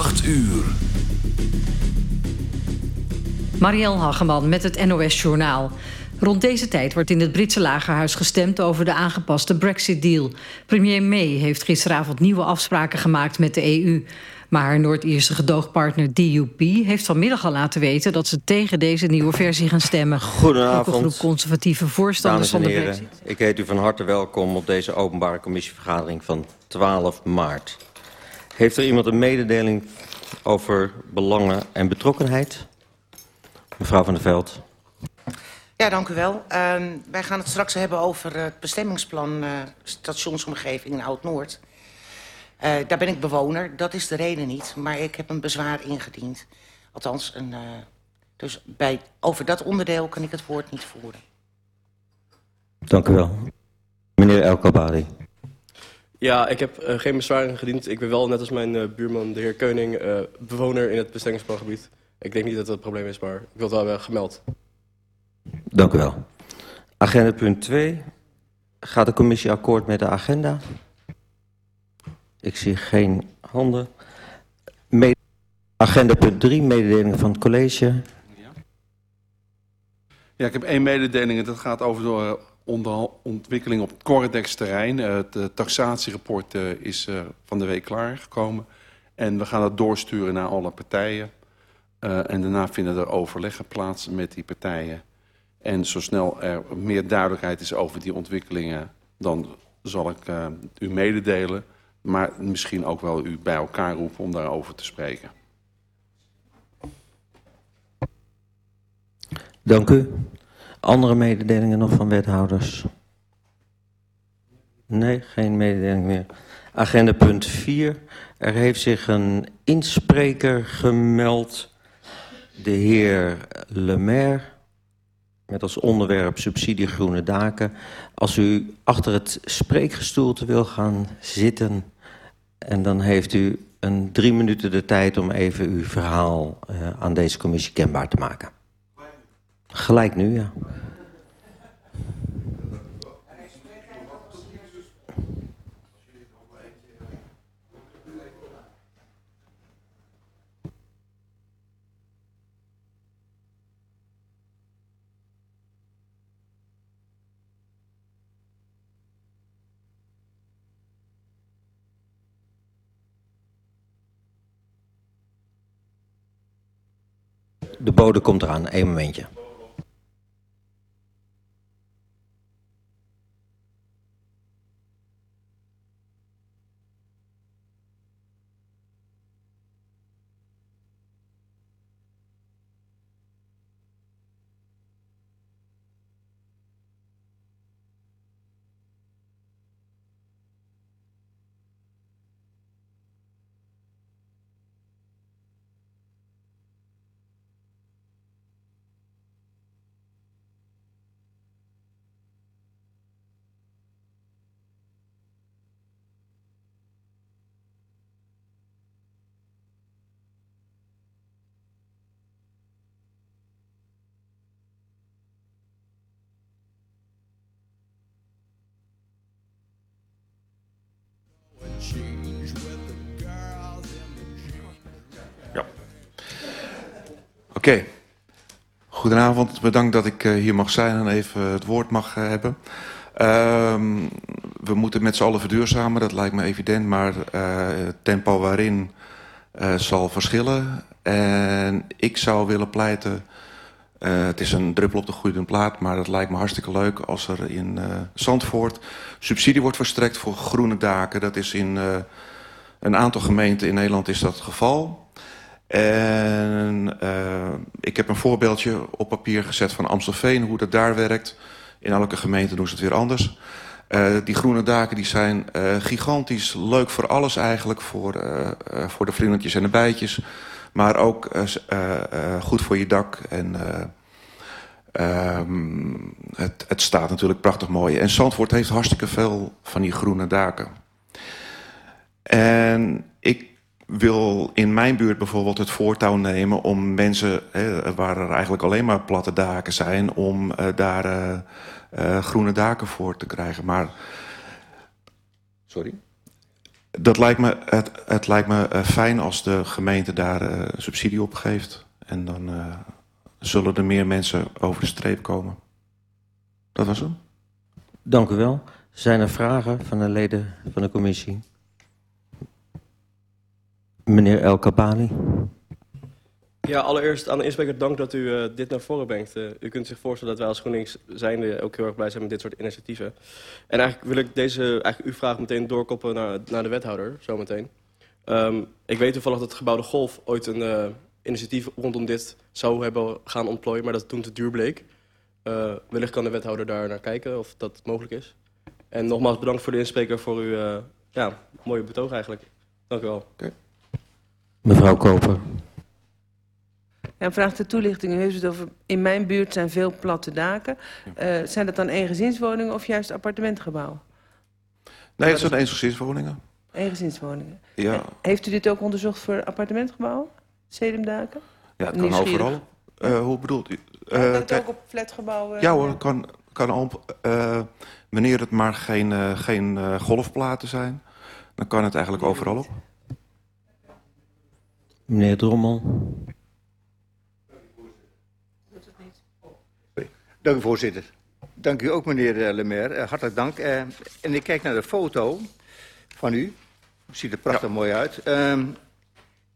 8 uur. Marielle Hageman met het NOS Journaal. Rond deze tijd wordt in het Britse lagerhuis gestemd over de aangepaste Brexit-deal. Premier May heeft gisteravond nieuwe afspraken gemaakt met de EU. Maar haar Noord-Ierse gedoogpartner DUP heeft vanmiddag al laten weten... dat ze tegen deze nieuwe versie gaan stemmen. Goedenavond. Ook een groep conservatieve voorstanders van Dames de en heren, Brexit. ik heet u van harte welkom op deze openbare commissievergadering van 12 maart. Heeft er iemand een mededeling over belangen en betrokkenheid? Mevrouw van der Veld. Ja, dank u wel. Uh, wij gaan het straks hebben over het bestemmingsplan uh, stationsomgeving in Oud-Noord. Uh, daar ben ik bewoner, dat is de reden niet. Maar ik heb een bezwaar ingediend. Althans, een, uh, dus bij, over dat onderdeel kan ik het woord niet voeren. Dank u wel. Meneer El Kabadi. Ja, ik heb uh, geen bezwaar ingediend. Ik ben wel, net als mijn uh, buurman, de heer Keuning, uh, bewoner in het bestemmingsplangebied. Ik denk niet dat dat het probleem is, maar ik wil het wel hebben gemeld. Dank u wel. Agenda punt 2. Gaat de commissie akkoord met de agenda? Ik zie geen handen. Mede agenda punt 3, mededelingen van het college. Ja, ik heb één mededeling en dat gaat over de ontwikkeling op het Corredex-terrein. Uh, het taxatierapport uh, is van de week klaargekomen. En we gaan dat doorsturen naar alle partijen. En daarna vinden er overleggen plaats met die partijen. En zo snel er meer duidelijkheid is over die ontwikkelingen... dan zal ik u mededelen. Maar misschien ook wel u bij elkaar roepen om daarover te spreken. Dank u. Andere mededelingen nog van wethouders? Nee, geen mededeling meer. Agenda punt 4. Er heeft zich een inspreker gemeld, de heer Lemaire, met als onderwerp subsidie groene daken. Als u achter het spreekgestoelte wil gaan zitten, en dan heeft u een drie minuten de tijd om even uw verhaal uh, aan deze commissie kenbaar te maken. Gelijk nu, ja. De bode komt eraan, één momentje. Oké. Okay. Goedenavond. Bedankt dat ik uh, hier mag zijn en even het woord mag uh, hebben. Uh, we moeten met z'n allen verduurzamen, dat lijkt me evident. Maar uh, het tempo waarin zal verschillen. En ik zou willen pleiten... Het is een druppel op de groeiende plaat, maar dat lijkt me hartstikke leuk als er in Zandvoort subsidie wordt verstrekt voor groene daken. Dat is in een aantal gemeenten in Nederland is dat het geval. En ik heb een voorbeeldje op papier gezet van Amstelveen, hoe dat daar werkt. In elke gemeente doen ze het weer anders. die groene daken die zijn gigantisch leuk voor alles eigenlijk, voor, voor de vlindertjes en de bijtjes. Maar ook goed voor je dak. En um, het, het staat natuurlijk prachtig mooi. En Zandvoort heeft hartstikke veel van die groene daken. En wil in mijn buurt bijvoorbeeld het voortouw nemen om mensen, hè, waar er eigenlijk alleen maar platte daken zijn, om daar groene daken voor te krijgen. Maar, sorry. Dat lijkt me, het, het lijkt me uh, fijn als de gemeente daar uh, subsidie op geeft. En dan uh, zullen er meer mensen over de streep komen. Dat was hem. Dank u wel. Zijn er vragen van de leden van de commissie? Meneer El Kabali. Ja, allereerst aan de inspecteur dank dat u uh, dit naar voren brengt. Uh, u kunt zich voorstellen dat wij als GroenLinks zijnde ook heel erg blij zijn met dit soort initiatieven. En eigenlijk wil ik deze, eigenlijk uw vraag meteen doorkoppelen naar, naar de wethouder, zometeen. Um, ik weet toevallig dat het gebouw De Golf ooit een uh, initiatief rondom dit zou hebben gaan ontplooien, maar dat het toen te duur bleek. Uh, wellicht kan de wethouder daar naar kijken of dat mogelijk is. En nogmaals bedankt voor de inspreker voor uw uh, ja, mooie betoog eigenlijk. Dank u wel. Okay. Mevrouw Koper. En vraagt de toelichting, u heeft het over, in mijn buurt zijn veel platte daken. Uh, zijn dat dan eengezinswoningen of juist appartementgebouwen? Nee, het zijn eengezinswoningen. Eengezinswoningen. Ja. En heeft u dit ook onderzocht voor appartementgebouwen? Sedumdaken? Ja, het kan overal. Uh, hoe bedoelt u? Uh, dat ook op flatgebouwen? Ja hoor, kan, kan op, uh, wanneer het maar geen, uh, geen uh, golfplaten zijn, dan kan het eigenlijk overal op. Meneer Drommel. Dank u, voorzitter. Dank u ook, meneer Lemaire. Uh, hartelijk dank. Uh, en ik kijk naar de foto van u. Ziet er prachtig ja. mooi uit. Uh,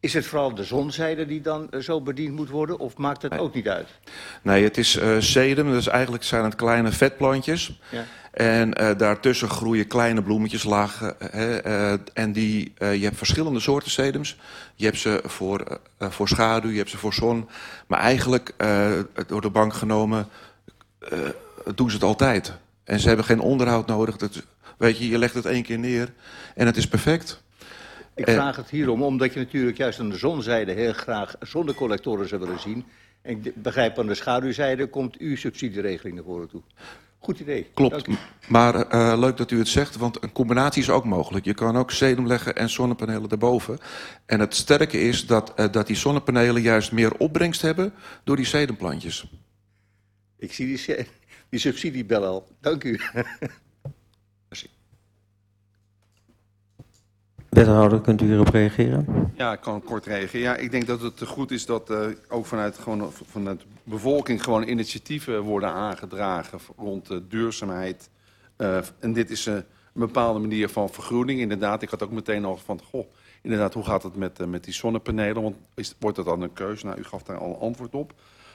is het vooral de zonzijde die dan uh, zo bediend moet worden, of maakt het nee. ook niet uit? Nee, het is uh, sedum, dus eigenlijk zijn het kleine vetplantjes. Ja. En uh, daartussen groeien kleine bloemetjes laag. Uh, en die, je hebt verschillende soorten sedums. Je hebt ze voor, voor schaduw, je hebt ze voor zon. Maar eigenlijk, door de bank genomen, doen ze het altijd. En ze hebben geen onderhoud nodig. Dat, weet je, je legt het één keer neer en het is perfect. Ik vraag het hierom, omdat je natuurlijk juist aan de zonzijde heel graag zonnecollectoren zou willen zien. En ik begrijp aan de schaduwzijde komt uw subsidieregeling naar voren toe. Goed idee. Klopt, maar uh, leuk dat u het zegt, want een combinatie is ook mogelijk. Je kan ook sedum leggen en zonnepanelen daarboven. En het sterke is dat, uh, dat die zonnepanelen juist meer opbrengst hebben door die sedumplantjes. Ik zie die, die subsidiebel al. Dank u. Wethouder, kunt u hierop reageren? Ja, ik kan kort reageren. Ja, ik denk dat het goed is dat uh, ook vanuit, gewoon, vanuit de bevolking gewoon initiatieven worden aangedragen rond de duurzaamheid. Uh, en dit is uh, een bepaalde manier van vergroening. Inderdaad, ik had ook meteen al van, goh, inderdaad, hoe gaat het met, uh, met die zonnepanelen? Want is, wordt dat dan een keuze? Nou, u gaf daar al een antwoord op.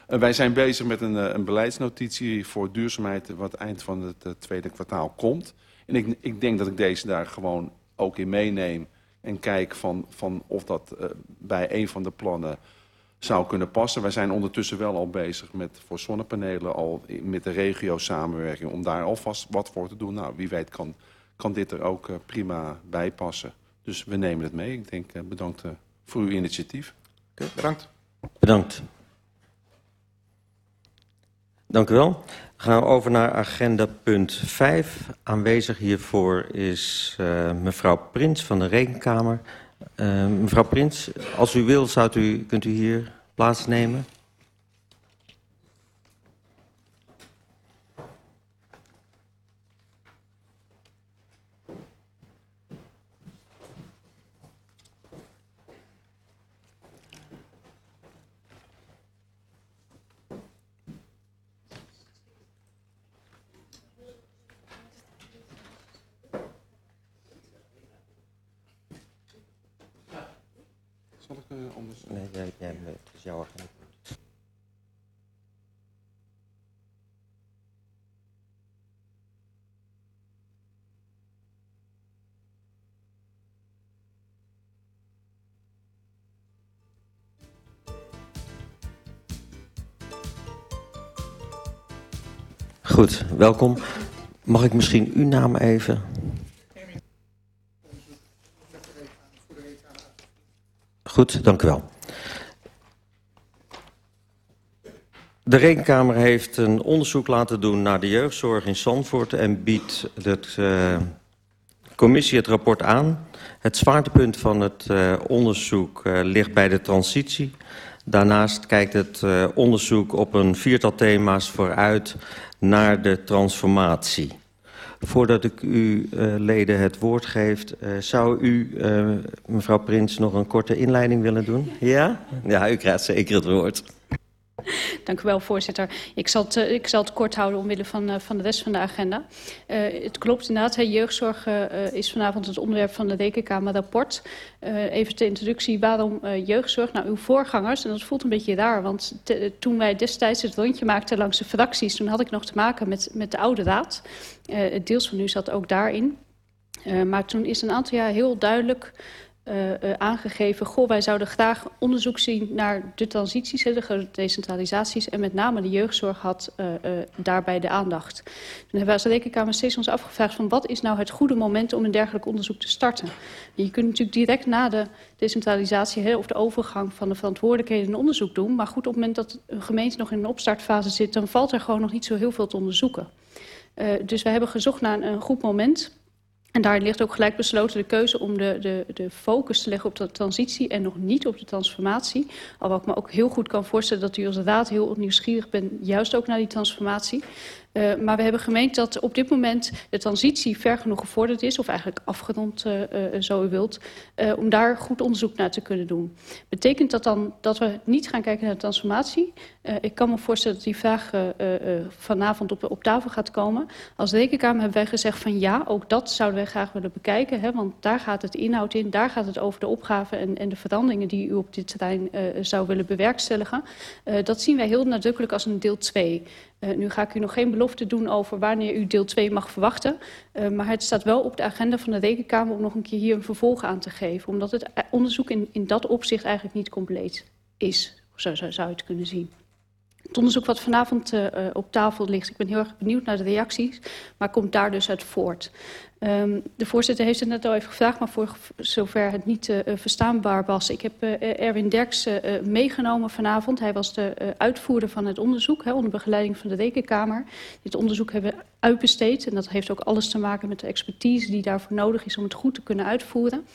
Uh, wij zijn bezig met een, uh, een beleidsnotitie voor duurzaamheid wat eind van het uh, tweede kwartaal komt. En ik, ik denk dat ik deze daar gewoon ook in meeneem en kijk van, van of dat uh, bij een van de plannen zou kunnen passen. Wij zijn ondertussen wel al bezig met voor zonnepanelen al met de regio samenwerking om daar alvast wat voor te doen. Nou, wie weet kan, kan dit er ook uh, prima bij passen. Dus we nemen het mee. Ik denk uh, bedankt uh, voor uw initiatief. Okay, bedankt. Bedankt. Dank u wel. We gaan over naar agenda punt 5. Aanwezig hiervoor is uh, mevrouw Prins van de Rekenkamer. Uh, mevrouw Prins, als u wilt, zou u, kunt u hier plaatsnemen. Goed, welkom. Mag ik misschien uw naam even? Goed, dank u wel. De Rekenkamer heeft een onderzoek laten doen naar de jeugdzorg in Zandvoort... en biedt de uh, commissie het rapport aan. Het zwaartepunt van het uh, onderzoek uh, ligt bij de transitie. Daarnaast kijkt het onderzoek op een viertal thema's vooruit naar de transformatie. Voordat ik u leden het woord geef, zou u, mevrouw Prins, nog een korte inleiding willen doen? Ja? Ja, u krijgt zeker het woord. Dank u wel, voorzitter. Ik zal het, ik zal het kort houden omwille van, van de rest van de agenda. Uh, het klopt inderdaad, hè, jeugdzorg uh, is vanavond het onderwerp van de Rekenkamer-rapport. Uh, even de introductie, waarom jeugdzorg? Nou, uw voorgangers, en dat voelt een beetje raar... want toen wij destijds het rondje maakten langs de fracties... toen had ik nog te maken met, met de oude raad. deels van u zat ook daarin. maar toen is een aantal jaar heel duidelijk aangegeven... goh, wij zouden graag onderzoek zien naar de transities, de decentralisaties... en met name de jeugdzorg had uh, daarbij de aandacht. Toen hebben we als Rekenkamer steeds ons afgevraagd... van wat is nou het goede moment om een dergelijk onderzoek te starten? En je kunt natuurlijk direct na de decentralisatie... Of de overgang van de verantwoordelijkheden een onderzoek doen... maar goed, op het moment dat een gemeente nog in een opstartfase zit... dan valt er gewoon nog niet zo heel veel te onderzoeken. dus we hebben gezocht naar een goed moment... En daarin ligt ook gelijk besloten de keuze om de, de, de focus te leggen op de transitie en nog niet op de transformatie. Al wat ik me ook heel goed kan voorstellen dat u als raad heel nieuwsgierig bent, juist ook naar die transformatie. Uh, maar we hebben gemeend dat op dit moment de transitie ver genoeg gevorderd is... of eigenlijk afgerond, uh, uh, zo u wilt, om daar goed onderzoek naar te kunnen doen. Betekent dat dan dat we niet gaan kijken naar de transformatie? ik kan me voorstellen dat die vraag vanavond op, op tafel gaat komen. Als rekenkamer hebben wij gezegd van ja, ook dat zouden wij graag willen bekijken. Hè, want daar gaat het inhoud in, daar gaat het over de opgave en, en de veranderingen... die u op dit terrein zou willen bewerkstelligen. dat zien wij heel nadrukkelijk als een deel 2... Uh, nu ga ik u nog geen belofte doen over wanneer u deel 2 mag verwachten. Uh, maar het staat wel op de agenda van de Rekenkamer om nog een keer hier een vervolg aan te geven. Omdat het onderzoek in, in dat opzicht eigenlijk niet compleet is. Zo, zo zou je het kunnen zien. Het onderzoek wat vanavond op tafel ligt, ik ben heel erg benieuwd naar de reacties, maar komt daar dus uit voort. Um, de voorzitter heeft het net al even gevraagd, maar voor zover het niet uh, verstaanbaar was. Ik heb uh, Erwin Derks uh, meegenomen vanavond. Hij was de uitvoerder van het onderzoek, onder begeleiding van de Rekenkamer. Dit onderzoek hebben we uitbesteed en dat heeft ook alles te maken met de expertise die daarvoor nodig is om het goed te kunnen uitvoeren.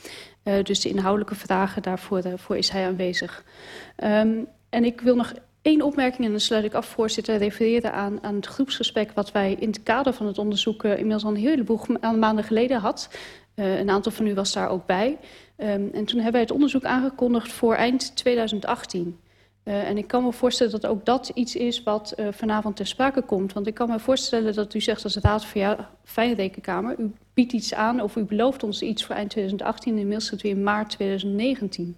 Dus de inhoudelijke vragen, daarvoor voor is hij aanwezig. Um, en ik wil nog Eén opmerking en dan sluit ik af, voorzitter, refereerde aan, aan het groepsgesprek... wat wij in het kader van het onderzoek uh, inmiddels al een heleboel maanden geleden had. Uh, een aantal van u was daar ook bij. Um, en toen hebben wij het onderzoek aangekondigd voor eind 2018. Uh, en ik kan me voorstellen dat ook dat iets is wat uh, vanavond ter sprake komt. Want ik kan me voorstellen dat u zegt als raad van ja, fijne rekenkamer... u biedt iets aan of u belooft ons iets voor eind 2018... inmiddels zitten we in maart 2019...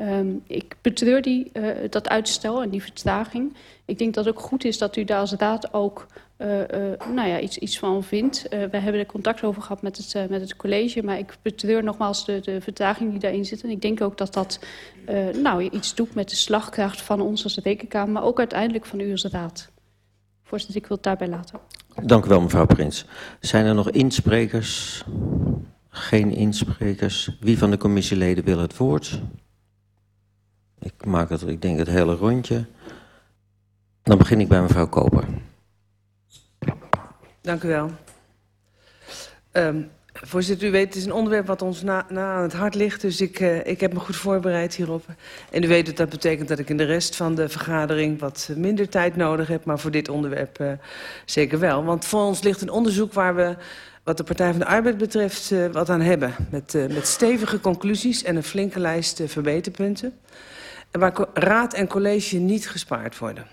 Um, ik betreur die, uh, dat uitstel en die vertraging. Ik denk dat het ook goed is dat u daar als raad ook uh, uh, nou ja, iets, iets van vindt. We hebben er contact over gehad met het, met het college... maar ik betreur nogmaals de, de vertraging die daarin zit. En ik denk ook dat dat nou, iets doet met de slagkracht van ons als rekenkamer... maar ook uiteindelijk van u als raad. Voorzitter, ik wil het daarbij laten. Dank u wel, mevrouw Prins. Zijn er nog insprekers? Geen insprekers. Wie van de commissieleden wil het woord? Ik maak het, ik denk het hele rondje. Dan begin ik bij mevrouw Koper. Dank u wel. Um, voorzitter, u weet, het is een onderwerp wat ons na, na aan het hart ligt. Dus ik, uh, ik heb me goed voorbereid hierop. En u weet dat dat betekent dat ik in de rest van de vergadering wat minder tijd nodig heb. Maar voor dit onderwerp uh, zeker wel. Want voor ons ligt een onderzoek waar we wat de Partij van de Arbeid betreft uh, wat aan hebben. Met, met stevige conclusies en een flinke lijst verbeterpunten waar raad en college niet gespaard worden.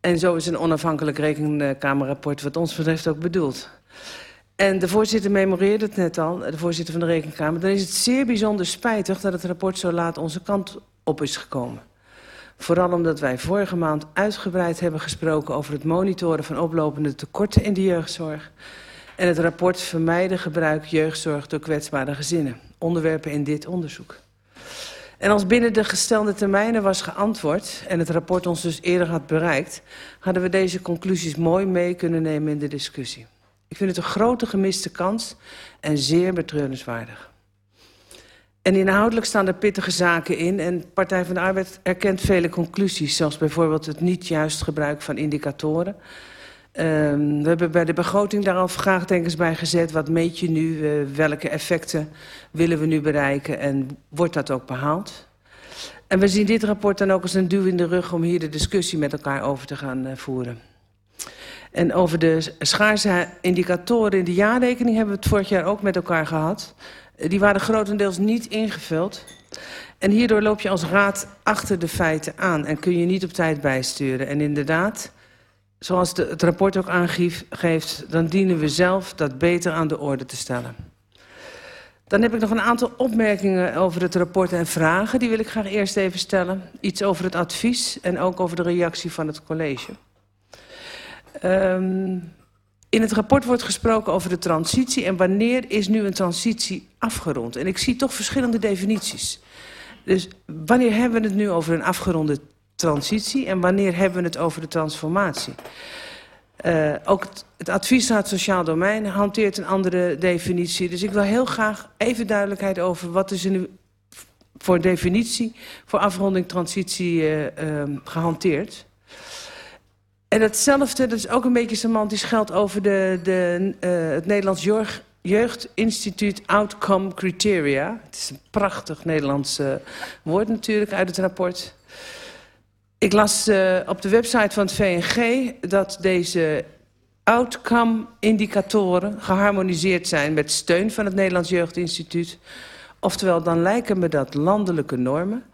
En zo is een onafhankelijk rekenkamerrapport wat ons betreft ook bedoeld. En de voorzitter memoreerde het net al, de voorzitter van de Rekenkamer. Dan is het zeer bijzonder spijtig dat het rapport zo laat onze kant op is gekomen. Vooral omdat wij vorige maand uitgebreid hebben gesproken over het monitoren van oplopende tekorten in de jeugdzorg. En het rapport vermijden gebruik jeugdzorg door kwetsbare gezinnen. Onderwerpen in dit onderzoek. En als binnen de gestelde termijnen was geantwoord... en het rapport ons dus eerder had bereikt... hadden we deze conclusies mooi mee kunnen nemen in de discussie. Ik vind het een grote gemiste kans en zeer betreurenswaardig. En inhoudelijk staan er pittige zaken in... en Partij van de Arbeid erkent vele conclusies... zoals bijvoorbeeld het niet juist gebruik van indicatoren... Um, we hebben bij de begroting daar al vraagtekens bij gezet. Wat meet je nu? Uh, welke effecten willen we nu bereiken? En wordt dat ook behaald? En we zien dit rapport dan ook als een duw in de rug... om hier de discussie met elkaar over te gaan uh, voeren. En over de schaarse indicatoren in de jaarrekening hebben we het vorig jaar ook met elkaar gehad. Die waren grotendeels niet ingevuld. En hierdoor loop je als raad achter de feiten aan en kun je niet op tijd bijsturen. En inderdaad, zoals het rapport ook aangeeft, dan dienen we zelf dat beter aan de orde te stellen. Dan heb ik nog een aantal opmerkingen over het rapport en vragen. Die wil ik graag eerst even stellen. Iets over het advies en ook over de reactie van het college. Um, in het rapport wordt gesproken over de transitie... en wanneer is nu een transitie afgerond? En ik zie toch verschillende definities. Dus wanneer hebben we het nu over een afgeronde transitie... en wanneer hebben we het over de transformatie? Uh, ook het, het Sociaal Domein hanteert een andere definitie. Dus ik wil heel graag even duidelijkheid over... wat is er nu voor definitie voor afronding transitie uh, uh, gehanteerd... En hetzelfde, dat is ook een beetje semantisch, geldt over de, de, uh, het Nederlands Jeugd, Jeugdinstituut Outcome Criteria. Het is een prachtig Nederlands woord natuurlijk uit het rapport. Ik las uh, op de website van het VNG dat deze outcome-indicatoren geharmoniseerd zijn met steun van het Nederlands Jeugdinstituut. Oftewel, dan lijken me dat landelijke normen.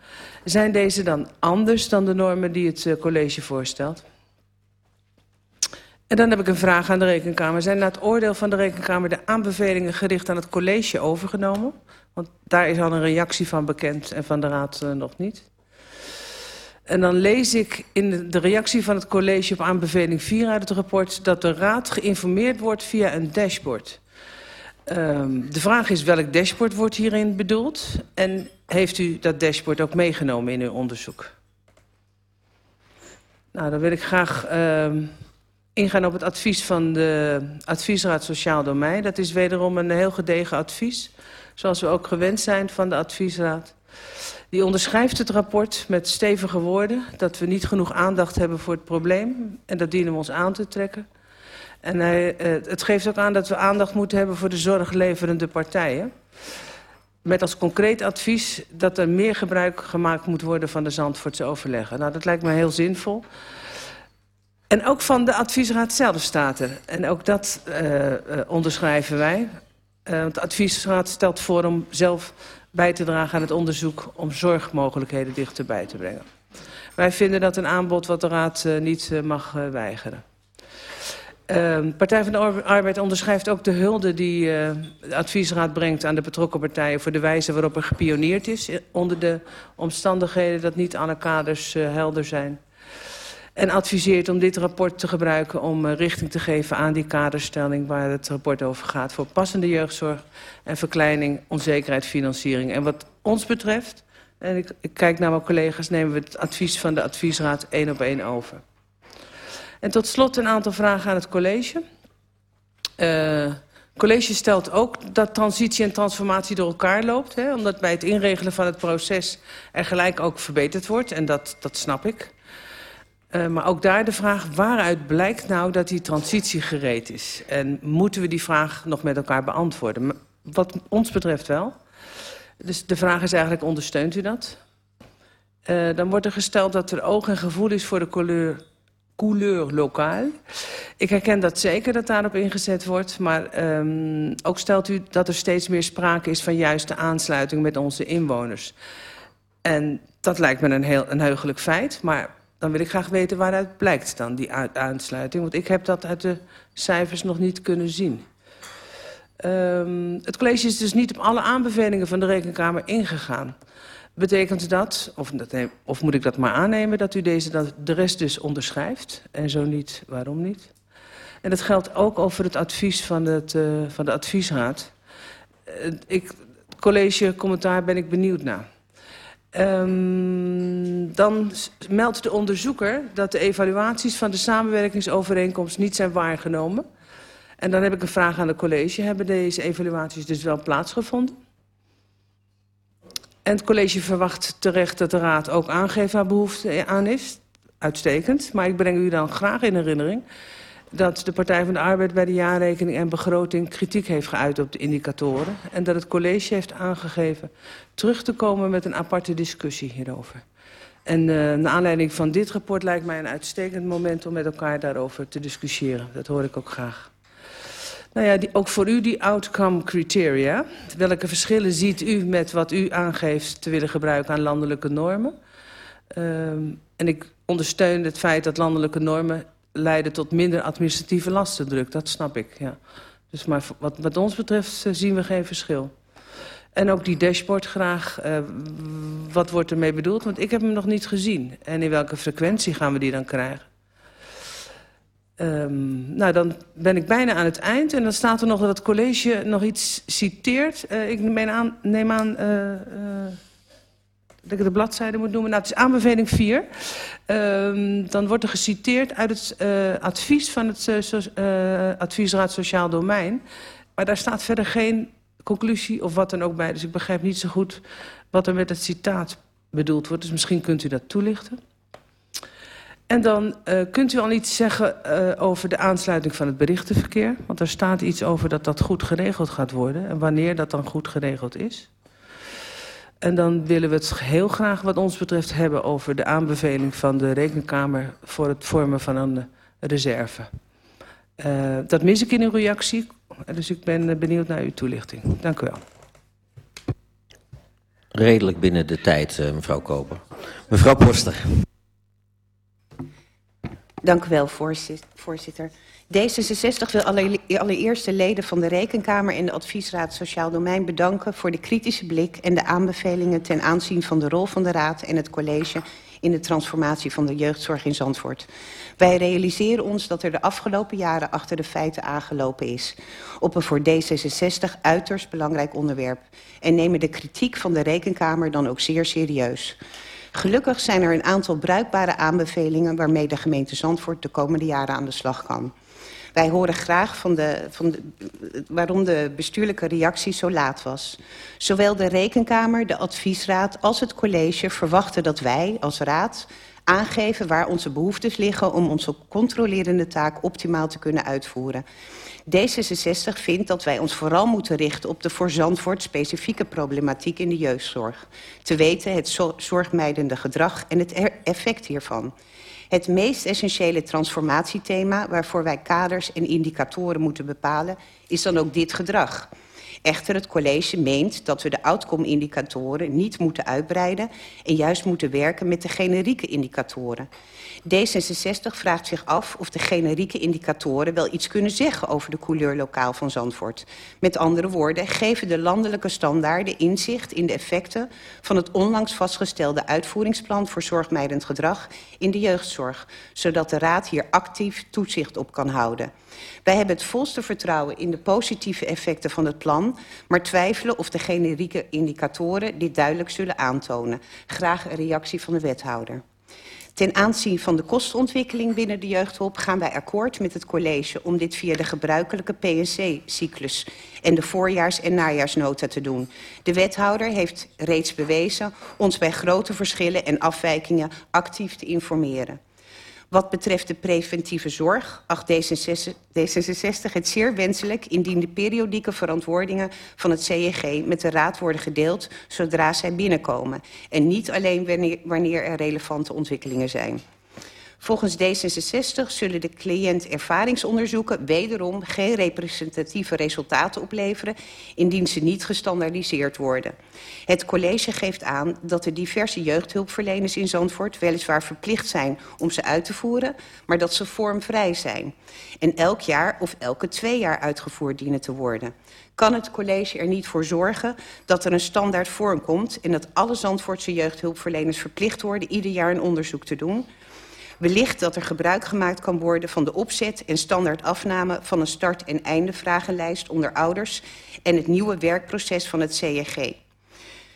Zijn deze dan anders dan de normen die het college voorstelt? En dan heb ik een vraag aan de Rekenkamer. Zijn na het oordeel van de Rekenkamer de aanbevelingen gericht aan het college overgenomen? Want daar is al een reactie van bekend en van de Raad uh, nog niet. En dan lees ik in de reactie van het college op aanbeveling 4 uit het rapport... dat de Raad geïnformeerd wordt via een dashboard. Um, de vraag is welk dashboard wordt hierin bedoeld? En heeft u dat dashboard ook meegenomen in uw onderzoek? Nou, dan wil ik graag... Um, ingaan op het advies van de adviesraad Sociaal Domein. Dat is wederom een heel gedegen advies, zoals we ook gewend zijn van de adviesraad. Die onderschrijft het rapport met stevige woorden... dat we niet genoeg aandacht hebben voor het probleem... en dat dienen we ons aan te trekken. En hij, het geeft ook aan dat we aandacht moeten hebben... voor de zorgleverende partijen. Met als concreet advies dat er meer gebruik gemaakt moet worden... van de Zandvoortse overleggen. Nou, dat lijkt me heel zinvol... En ook van de adviesraad zelf staat er. En ook dat uh, onderschrijven wij. Uh, want de adviesraad stelt voor om zelf bij te dragen aan het onderzoek... om zorgmogelijkheden dichterbij te brengen. Wij vinden dat een aanbod wat de raad uh, niet uh, mag uh, weigeren. Uh, Partij van de Arbeid onderschrijft ook de hulde die de adviesraad brengt aan de betrokken partijen voor de wijze waarop er gepioneerd is onder de omstandigheden dat niet alle kaders helder zijn en adviseert om dit rapport te gebruiken om uh, richting te geven aan die kaderstelling waar het rapport over gaat voor passende jeugdzorg en verkleining, onzekerheid, financiering. En wat ons betreft, en ik, ik kijk naar mijn collega's, nemen we het advies van de adviesraad één op één over. En tot slot een aantal vragen aan het college. Het college stelt ook dat transitie en transformatie door elkaar loopt. Hè, omdat bij het inregelen van het proces er gelijk ook verbeterd wordt. En dat, dat snap ik. Uh, maar ook daar de vraag, waaruit blijkt nou dat die transitie gereed is? En moeten we die vraag nog met elkaar beantwoorden? Wat ons betreft wel. Dus de vraag is eigenlijk, ondersteunt u dat? Uh, dan wordt er gesteld dat er oog en gevoel is voor de couleur, couleur lokaal. Ik herken dat zeker dat daarop ingezet wordt. Maar um, ook stelt u dat er steeds meer sprake is van juiste aansluiting met onze inwoners. En dat lijkt me een, heel, een heugelijk feit. Maar dan wil ik graag weten waaruit blijkt dan die aansluiting. Want ik heb dat uit de cijfers nog niet kunnen zien. Um, het college is dus niet op alle aanbevelingen van de Rekenkamer ingegaan. Betekent dat, of, dat, of moet ik dat maar aannemen, dat u deze, dat de rest dus onderschrijft? En zo niet, waarom niet? En dat geldt ook over het advies van, het, uh, van de adviesraad. Uh, ik, college commentaar ben ik benieuwd naar. Um, dan meldt de onderzoeker dat de evaluaties van de samenwerkingsovereenkomst niet zijn waargenomen. En dan heb ik een vraag aan het college. Hebben deze evaluaties dus wel plaatsgevonden? En het college verwacht terecht dat de raad ook aangeeft waar behoefte aan is. Uitstekend. Maar ik breng u dan graag in herinnering dat de Partij van de Arbeid bij de jaarrekening en begroting kritiek heeft geuit op de indicatoren. En dat het college heeft aangegeven terug te komen met een aparte discussie hierover. En uh, naar aanleiding van dit rapport lijkt mij een uitstekend moment om met elkaar daarover te discussiëren. Dat hoor ik ook graag. Nou ja, die, ook voor u die outcome criteria. Welke verschillen ziet u met wat u aangeeft te willen gebruiken aan landelijke normen? Um, en ik ondersteun het feit dat landelijke normen leiden tot minder administratieve lastendruk. Dat snap ik, ja. Dus maar wat, wat ons betreft uh, zien we geen verschil. En ook die dashboard graag. Uh, wat wordt ermee bedoeld? Want ik heb hem nog niet gezien. En in welke frequentie gaan we die dan krijgen? Um, nou, dan ben ik bijna aan het eind. En dan staat er nog dat het college nog iets citeert. Uh, ik neem aan, neem aan dat ik de bladzijde moet noemen. Nou, het is aanbeveling 4. Um, dan wordt er geciteerd uit het uh, advies van het uh, adviesraad Sociaal Domein. Maar daar staat verder geen conclusie of wat dan ook bij. Dus ik begrijp niet zo goed wat er met het citaat bedoeld wordt. Dus misschien kunt u dat toelichten. En dan uh, kunt u al iets zeggen uh, over de aansluiting van het berichtenverkeer. Want er staat iets over dat dat goed geregeld gaat worden. En wanneer dat dan goed geregeld is. En dan willen we het heel graag wat ons betreft hebben over de aanbeveling van de Rekenkamer voor het vormen van een reserve. Uh, dat mis ik in uw reactie, dus ik ben benieuwd naar uw toelichting. Dank u wel. Redelijk binnen de tijd, uh, mevrouw Koper. Mevrouw Poster. Dank u wel, voorzitter. D66 wil allereerst de leden van de Rekenkamer en de Adviesraad Sociaal Domein bedanken voor de kritische blik en de aanbevelingen ten aanzien van de rol van de Raad en het college in de transformatie van de jeugdzorg in Zandvoort. Wij realiseren ons dat er de afgelopen jaren achter de feiten aangelopen is. Op een voor D66 uiterst belangrijk onderwerp. En nemen de kritiek van de Rekenkamer dan ook zeer serieus. Gelukkig zijn er een aantal bruikbare aanbevelingen waarmee de gemeente Zandvoort de komende jaren aan de slag kan. Wij horen graag van de, van de, waarom de bestuurlijke reactie zo laat was. Zowel de Rekenkamer, de Adviesraad als het college verwachten dat wij als raad aangeven waar onze behoeftes liggen om onze controlerende taak optimaal te kunnen uitvoeren. D66 vindt dat wij ons vooral moeten richten op de voor Zandvoort specifieke problematiek in de jeugdzorg. Te weten het zorgmijdende gedrag en het effect hiervan. Het meest essentiële transformatiethema waarvoor wij kaders en indicatoren moeten bepalen is dan ook dit gedrag. Echter, het college meent dat we de outcome-indicatoren niet moeten uitbreiden en juist moeten werken met de generieke indicatoren. D66 vraagt zich af of de generieke indicatoren wel iets kunnen zeggen over de couleur lokaal van Zandvoort. Met andere woorden, geven de landelijke standaarden inzicht in de effecten van het onlangs vastgestelde uitvoeringsplan voor zorgmijdend gedrag in de jeugdzorg, zodat de Raad hier actief toezicht op kan houden. Wij hebben het volste vertrouwen in de positieve effecten van het plan, maar twijfelen of de generieke indicatoren dit duidelijk zullen aantonen. Graag een reactie van de wethouder. Ten aanzien van de kostenontwikkeling binnen de jeugdhulp gaan wij akkoord met het college om dit via de gebruikelijke PNC-cyclus en de voorjaars- en najaarsnota te doen. De wethouder heeft reeds bewezen ons bij grote verschillen en afwijkingen actief te informeren. Wat betreft de preventieve zorg acht D66 het zeer wenselijk indien de periodieke verantwoordingen van het CEG met de Raad worden gedeeld zodra zij binnenkomen en niet alleen wanneer, wanneer er relevante ontwikkelingen zijn. Volgens D66 zullen de cliëntervaringsonderzoeken wederom geen representatieve resultaten opleveren indien ze niet gestandaardiseerd worden. Het college geeft aan dat de diverse jeugdhulpverleners in Zandvoort weliswaar verplicht zijn om ze uit te voeren, maar dat ze vormvrij zijn en elk jaar of elke twee jaar uitgevoerd dienen te worden. Kan het college er niet voor zorgen dat er een standaard vorm komt en dat alle Zandvoortse jeugdhulpverleners verplicht worden ieder jaar een onderzoek te doen? Wellicht dat er gebruik gemaakt kan worden van de opzet en standaard afname van een start- en eindevragenlijst onder ouders en het nieuwe werkproces van het CEG.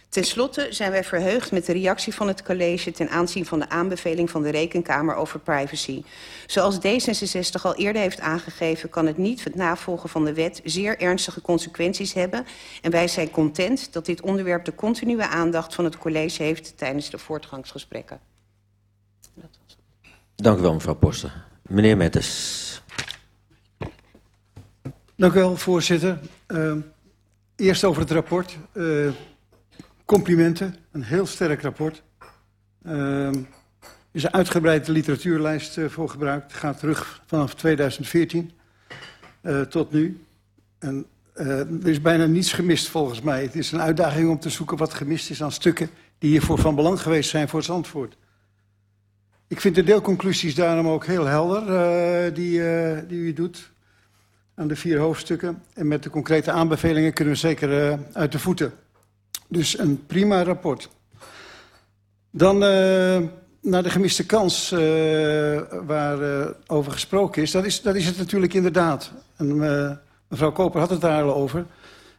Ten slotte zijn wij verheugd met de reactie van het college ten aanzien van de aanbeveling van de Rekenkamer over privacy. Zoals D66 al eerder heeft aangegeven kan het niet het navolgen van de wet zeer ernstige consequenties hebben. En wij zijn content dat dit onderwerp de continue aandacht van het college heeft tijdens de voortgangsgesprekken. Dank u wel, mevrouw Poster. Meneer Mettes. Dank u wel, voorzitter. Uh, eerst over het rapport. Uh, complimenten, een heel sterk rapport. Er is een uitgebreide literatuurlijst uh, voor gebruikt. Het gaat terug vanaf 2014 uh, tot nu. En er is bijna niets gemist volgens mij. Het is een uitdaging om te zoeken wat gemist is aan stukken... die hiervoor van belang geweest zijn voor Zandvoort. Ik vind de deelconclusies daarom ook heel helder uh, die, uh, die u doet aan de vier hoofdstukken. En met de concrete aanbevelingen kunnen we zeker uh, uit de voeten. Dus een prima rapport. Dan naar de gemiste kans waar over gesproken is. Dat, is. dat is het natuurlijk inderdaad. En, mevrouw Koper had het daar al over.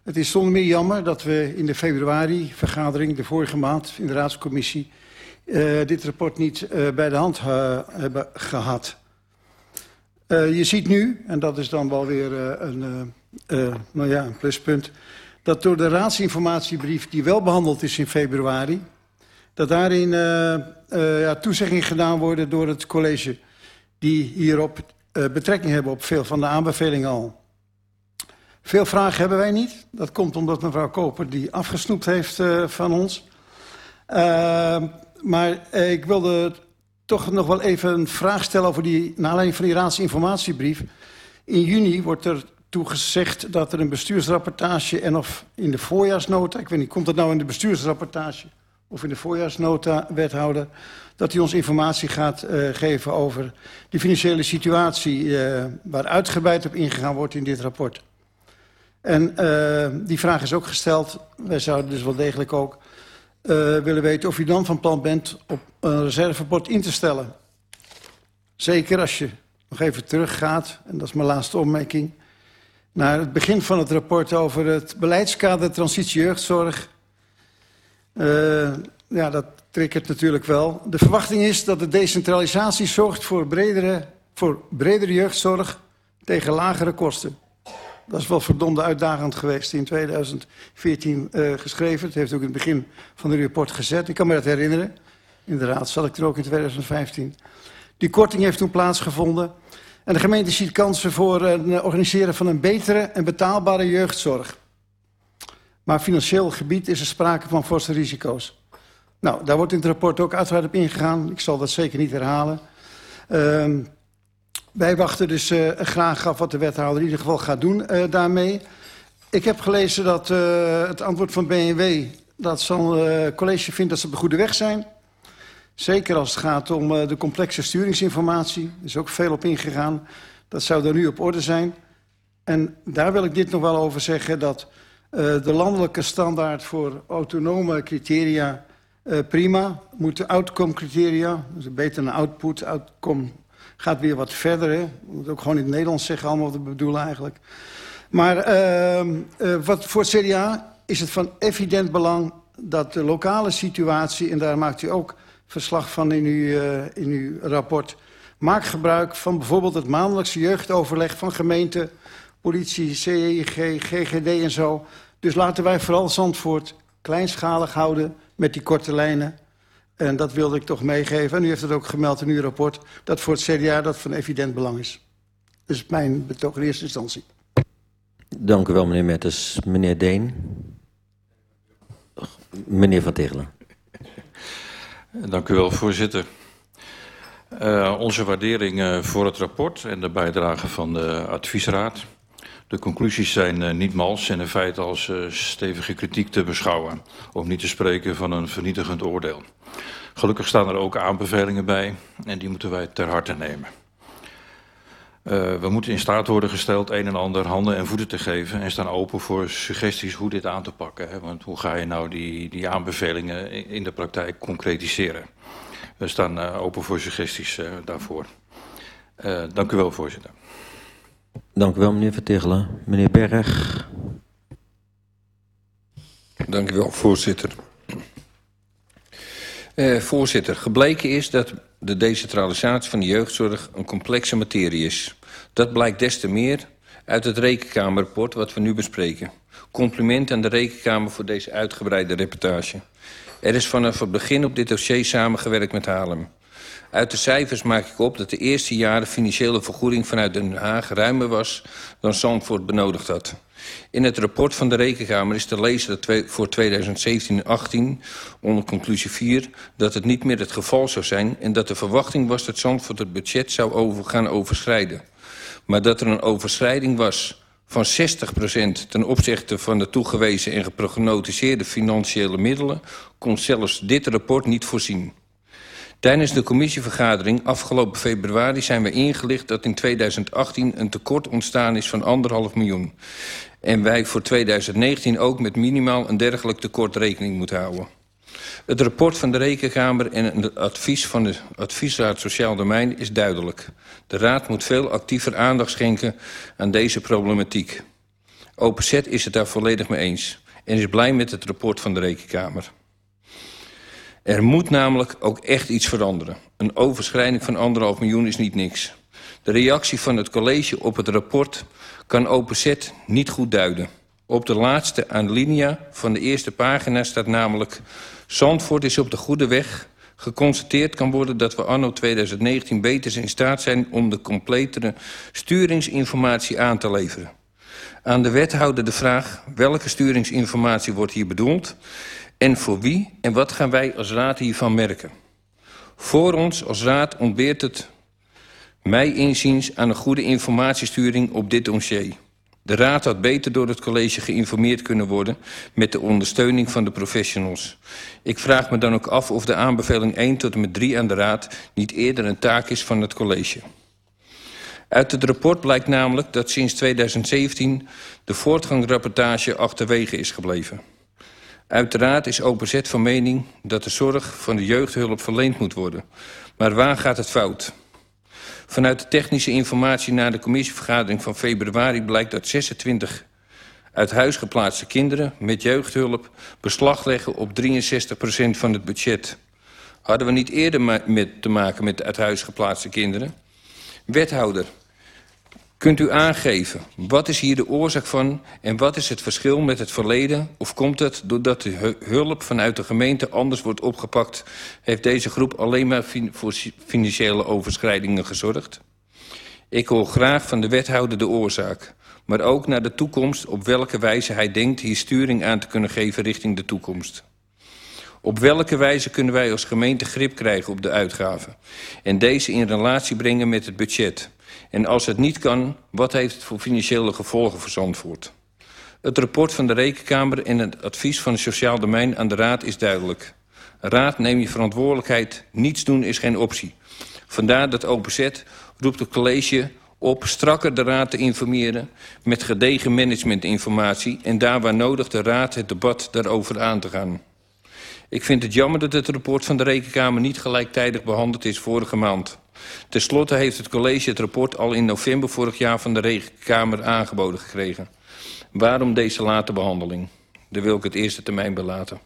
Het is zonder meer jammer dat we in de februari-vergadering, de vorige maand, in de raadscommissie dit rapport niet uh, bij de hand uh, hebben gehad. je ziet nu, en dat is dan wel weer een, nou ja, een pluspunt... dat door de raadsinformatiebrief die wel behandeld is in februari... dat daarin ja, toezeggingen gedaan worden door het college... die hierop betrekking hebben op veel van de aanbevelingen al. Veel vragen hebben wij niet. Dat komt omdat mevrouw Koper die afgesnoept heeft van ons... Uh, maar eh, ik wilde toch nog wel even een vraag stellen over die, naar aanleiding van die raadsinformatiebrief. In juni wordt er toegezegd dat er een bestuursrapportage en of in de voorjaarsnota, ik weet niet, komt dat nou in de bestuursrapportage of in de voorjaarsnota, wethouder, dat hij ons informatie gaat uh, geven over de financiële situatie uh, waar uitgebreid op ingegaan wordt in dit rapport. En uh, die vraag is ook gesteld, wij zouden dus wel degelijk ook willen weten of u dan van plan bent op een reservebord in te stellen. Zeker als je nog even teruggaat, en dat is mijn laatste opmerking... naar het begin van het rapport over het beleidskader transitie jeugdzorg. Uh, ja, dat triggert natuurlijk wel. De verwachting is dat de decentralisatie zorgt voor bredere, voor bredere jeugdzorg tegen lagere kosten. Dat is wel verdomde uitdagend geweest in 2014 uh, geschreven. Het heeft ook in het begin van de rapport gezet. Ik kan me dat herinneren. Inderdaad, zat ik er ook in 2015. Die korting heeft toen plaatsgevonden. En de gemeente ziet kansen voor het organiseren van een betere en betaalbare jeugdzorg. Maar financieel gebied is er sprake van forse risico's. Nou, daar wordt in het rapport ook uiteraard op ingegaan. Ik zal dat zeker niet herhalen. Uh, wij wachten dus uh, graag af wat de wethouder in ieder geval gaat doen uh, daarmee. Ik heb gelezen dat uh, het antwoord van BMW... dat zo'n college vindt dat ze op de goede weg zijn. Zeker als het gaat om de complexe sturingsinformatie. Er is ook veel op ingegaan. Dat zou er nu op orde zijn. En daar wil ik dit nog wel over zeggen... dat de landelijke standaard voor autonome criteria... prima, moeten outcome criteria, dus beter een output, outcome gaat weer wat verder. Hè. Moet ook gewoon in het Nederlands zeggen allemaal wat we bedoelen eigenlijk. Maar uh, uh, wat voor het CDA is het van evident belang dat de lokale situatie... en daar maakt u ook verslag van in uw, uh, in uw rapport... maak gebruik van bijvoorbeeld het maandelijkse jeugdoverleg van gemeente... politie, CEG, GGD en zo. Dus laten wij vooral Zandvoort kleinschalig houden met die korte lijnen... En dat wilde ik toch meegeven. En u heeft het ook gemeld in uw rapport... dat voor het CDA dat van evident belang is. Dus mijn betoog in eerste instantie. Dank u wel, meneer Metters. Meneer Deen. Meneer Van Tegelen. Dank u wel, voorzitter. Uh, onze waardering uh, voor het rapport en de bijdrage van de adviesraad. De conclusies zijn uh, niet mals en in feite als stevige kritiek te beschouwen. Om niet te spreken van een vernietigend oordeel. Gelukkig staan er ook aanbevelingen bij en die moeten wij ter harte nemen. Uh, we moeten in staat worden gesteld een en ander handen en voeten te geven... en staan open voor suggesties hoe dit aan te pakken. Hè? Want hoe ga je nou die, die aanbevelingen in de praktijk concretiseren? We staan uh, open voor suggesties uh, daarvoor. dank u wel, voorzitter. Dank u wel, meneer Vertegelen. Meneer Berg. Dank u wel, voorzitter. Uh, voorzitter, gebleken is dat de decentralisatie van de jeugdzorg een complexe materie is. Dat blijkt des te meer uit het rekenkamerrapport wat we nu bespreken. Compliment aan de rekenkamer voor deze uitgebreide reportage. Er is vanaf het begin op dit dossier samengewerkt met Haarlem. Uit de cijfers maak ik op dat de eerste jaren financiële vergoeding vanuit Den Haag ruimer was dan Zandvoort benodigd had. In het rapport van de Rekenkamer is te lezen dat voor 2017 18 onder conclusie 4 dat het niet meer het geval zou zijn en dat de verwachting was dat Zandvoort het budget zou gaan overschrijden. Maar dat er een overschrijding was van 60% ten opzichte van de toegewezen en geprognotiseerde financiële middelen kon zelfs dit rapport niet voorzien. Tijdens de commissievergadering afgelopen februari zijn we ingelicht dat in 2018 een tekort ontstaan is van anderhalf miljoen. En wij voor 2019 ook met minimaal een dergelijk tekort rekening moeten houden. Het rapport van de Rekenkamer en het advies van de Adviesraad Sociaal Domein is duidelijk. De Raad moet veel actiever aandacht schenken aan deze problematiek. OPZ is het daar volledig mee eens en is blij met het rapport van de Rekenkamer. Er moet namelijk ook echt iets veranderen. Een overschrijding van anderhalf miljoen is niet niks. De reactie van het college op het rapport kan OPZ niet goed duiden. Op de laatste alinea van de eerste pagina staat namelijk... Zandvoort is op de goede weg. Geconstateerd kan worden dat we anno 2019 beter in staat zijn... om de completere sturingsinformatie aan te leveren. Aan de wethouder de vraag welke sturingsinformatie wordt hier bedoeld... en voor wie en wat gaan wij als raad hiervan merken. Voor ons als raad ontbeert het mij inziens aan een goede informatiesturing op dit dossier. De raad had beter door het college geïnformeerd kunnen worden... met de ondersteuning van de professionals. Ik vraag me dan ook af of de aanbeveling 1 tot en met 3 aan de raad... niet eerder een taak is van het college. Uit het rapport blijkt namelijk dat sinds 2017... de voortgangsrapportage achterwege is gebleven. Uiteraard is OPZ van mening dat de zorg van de jeugdhulp verleend moet worden. Maar waar gaat het fout? Vanuit de technische informatie na de commissievergadering van februari blijkt dat 26 uit huis geplaatste kinderen met jeugdhulp beslag leggen op 63% van het budget. Hadden we niet eerder met te maken met uit huis geplaatste kinderen? Wethouder, kunt u aangeven wat is hier de oorzaak van en wat is het verschil met het verleden? Of komt het doordat de hulp vanuit de gemeente anders wordt opgepakt? Heeft deze groep alleen maar voor financiële overschrijdingen gezorgd? Ik hoor graag van de wethouder de oorzaak, maar ook naar de toekomst op welke wijze hij denkt hier sturing aan te kunnen geven richting de toekomst. Op welke wijze kunnen wij als gemeente grip krijgen op de uitgaven en deze in relatie brengen met het budget? En als het niet kan, wat heeft het voor financiële gevolgen voor Zandvoort? Het rapport van de Rekenkamer en het advies van het Sociaal Domein aan de Raad is duidelijk. Raad, neem je verantwoordelijkheid. Niets doen is geen optie. Vandaar dat OPZ roept het college op strakker de Raad te informeren... met gedegen managementinformatie... en daar waar nodig de Raad het debat daarover aan te gaan. Ik vind het jammer dat het rapport van de Rekenkamer niet gelijktijdig behandeld is vorige maand. Ten slotte heeft het college het rapport al in november vorig jaar van de Rekenkamer aangeboden gekregen. Waarom deze late behandeling? Daar wil ik het eerste termijn belaten.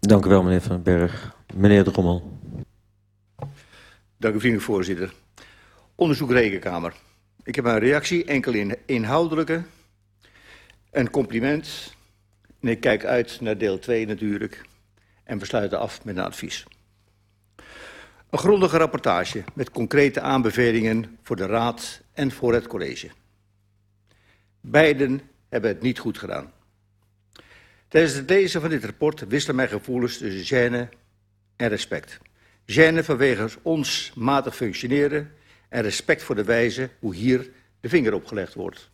Dank u wel, meneer Van den Berg. Meneer Drommel. Dank u, vriendelijk voorzitter. Onderzoek Rekenkamer. Ik heb een reactie, enkel in inhoudelijke. Een compliment. En ik kijk uit naar deel 2 natuurlijk. En we sluiten af met een advies. Een grondige rapportage met concrete aanbevelingen voor de Raad en voor het college. Beiden hebben het niet goed gedaan. Tijdens het lezen van dit rapport wisselen mijn gevoelens tussen gêne en respect. Gêne vanwege ons matig functioneren en respect voor de wijze hoe hier de vinger opgelegd wordt.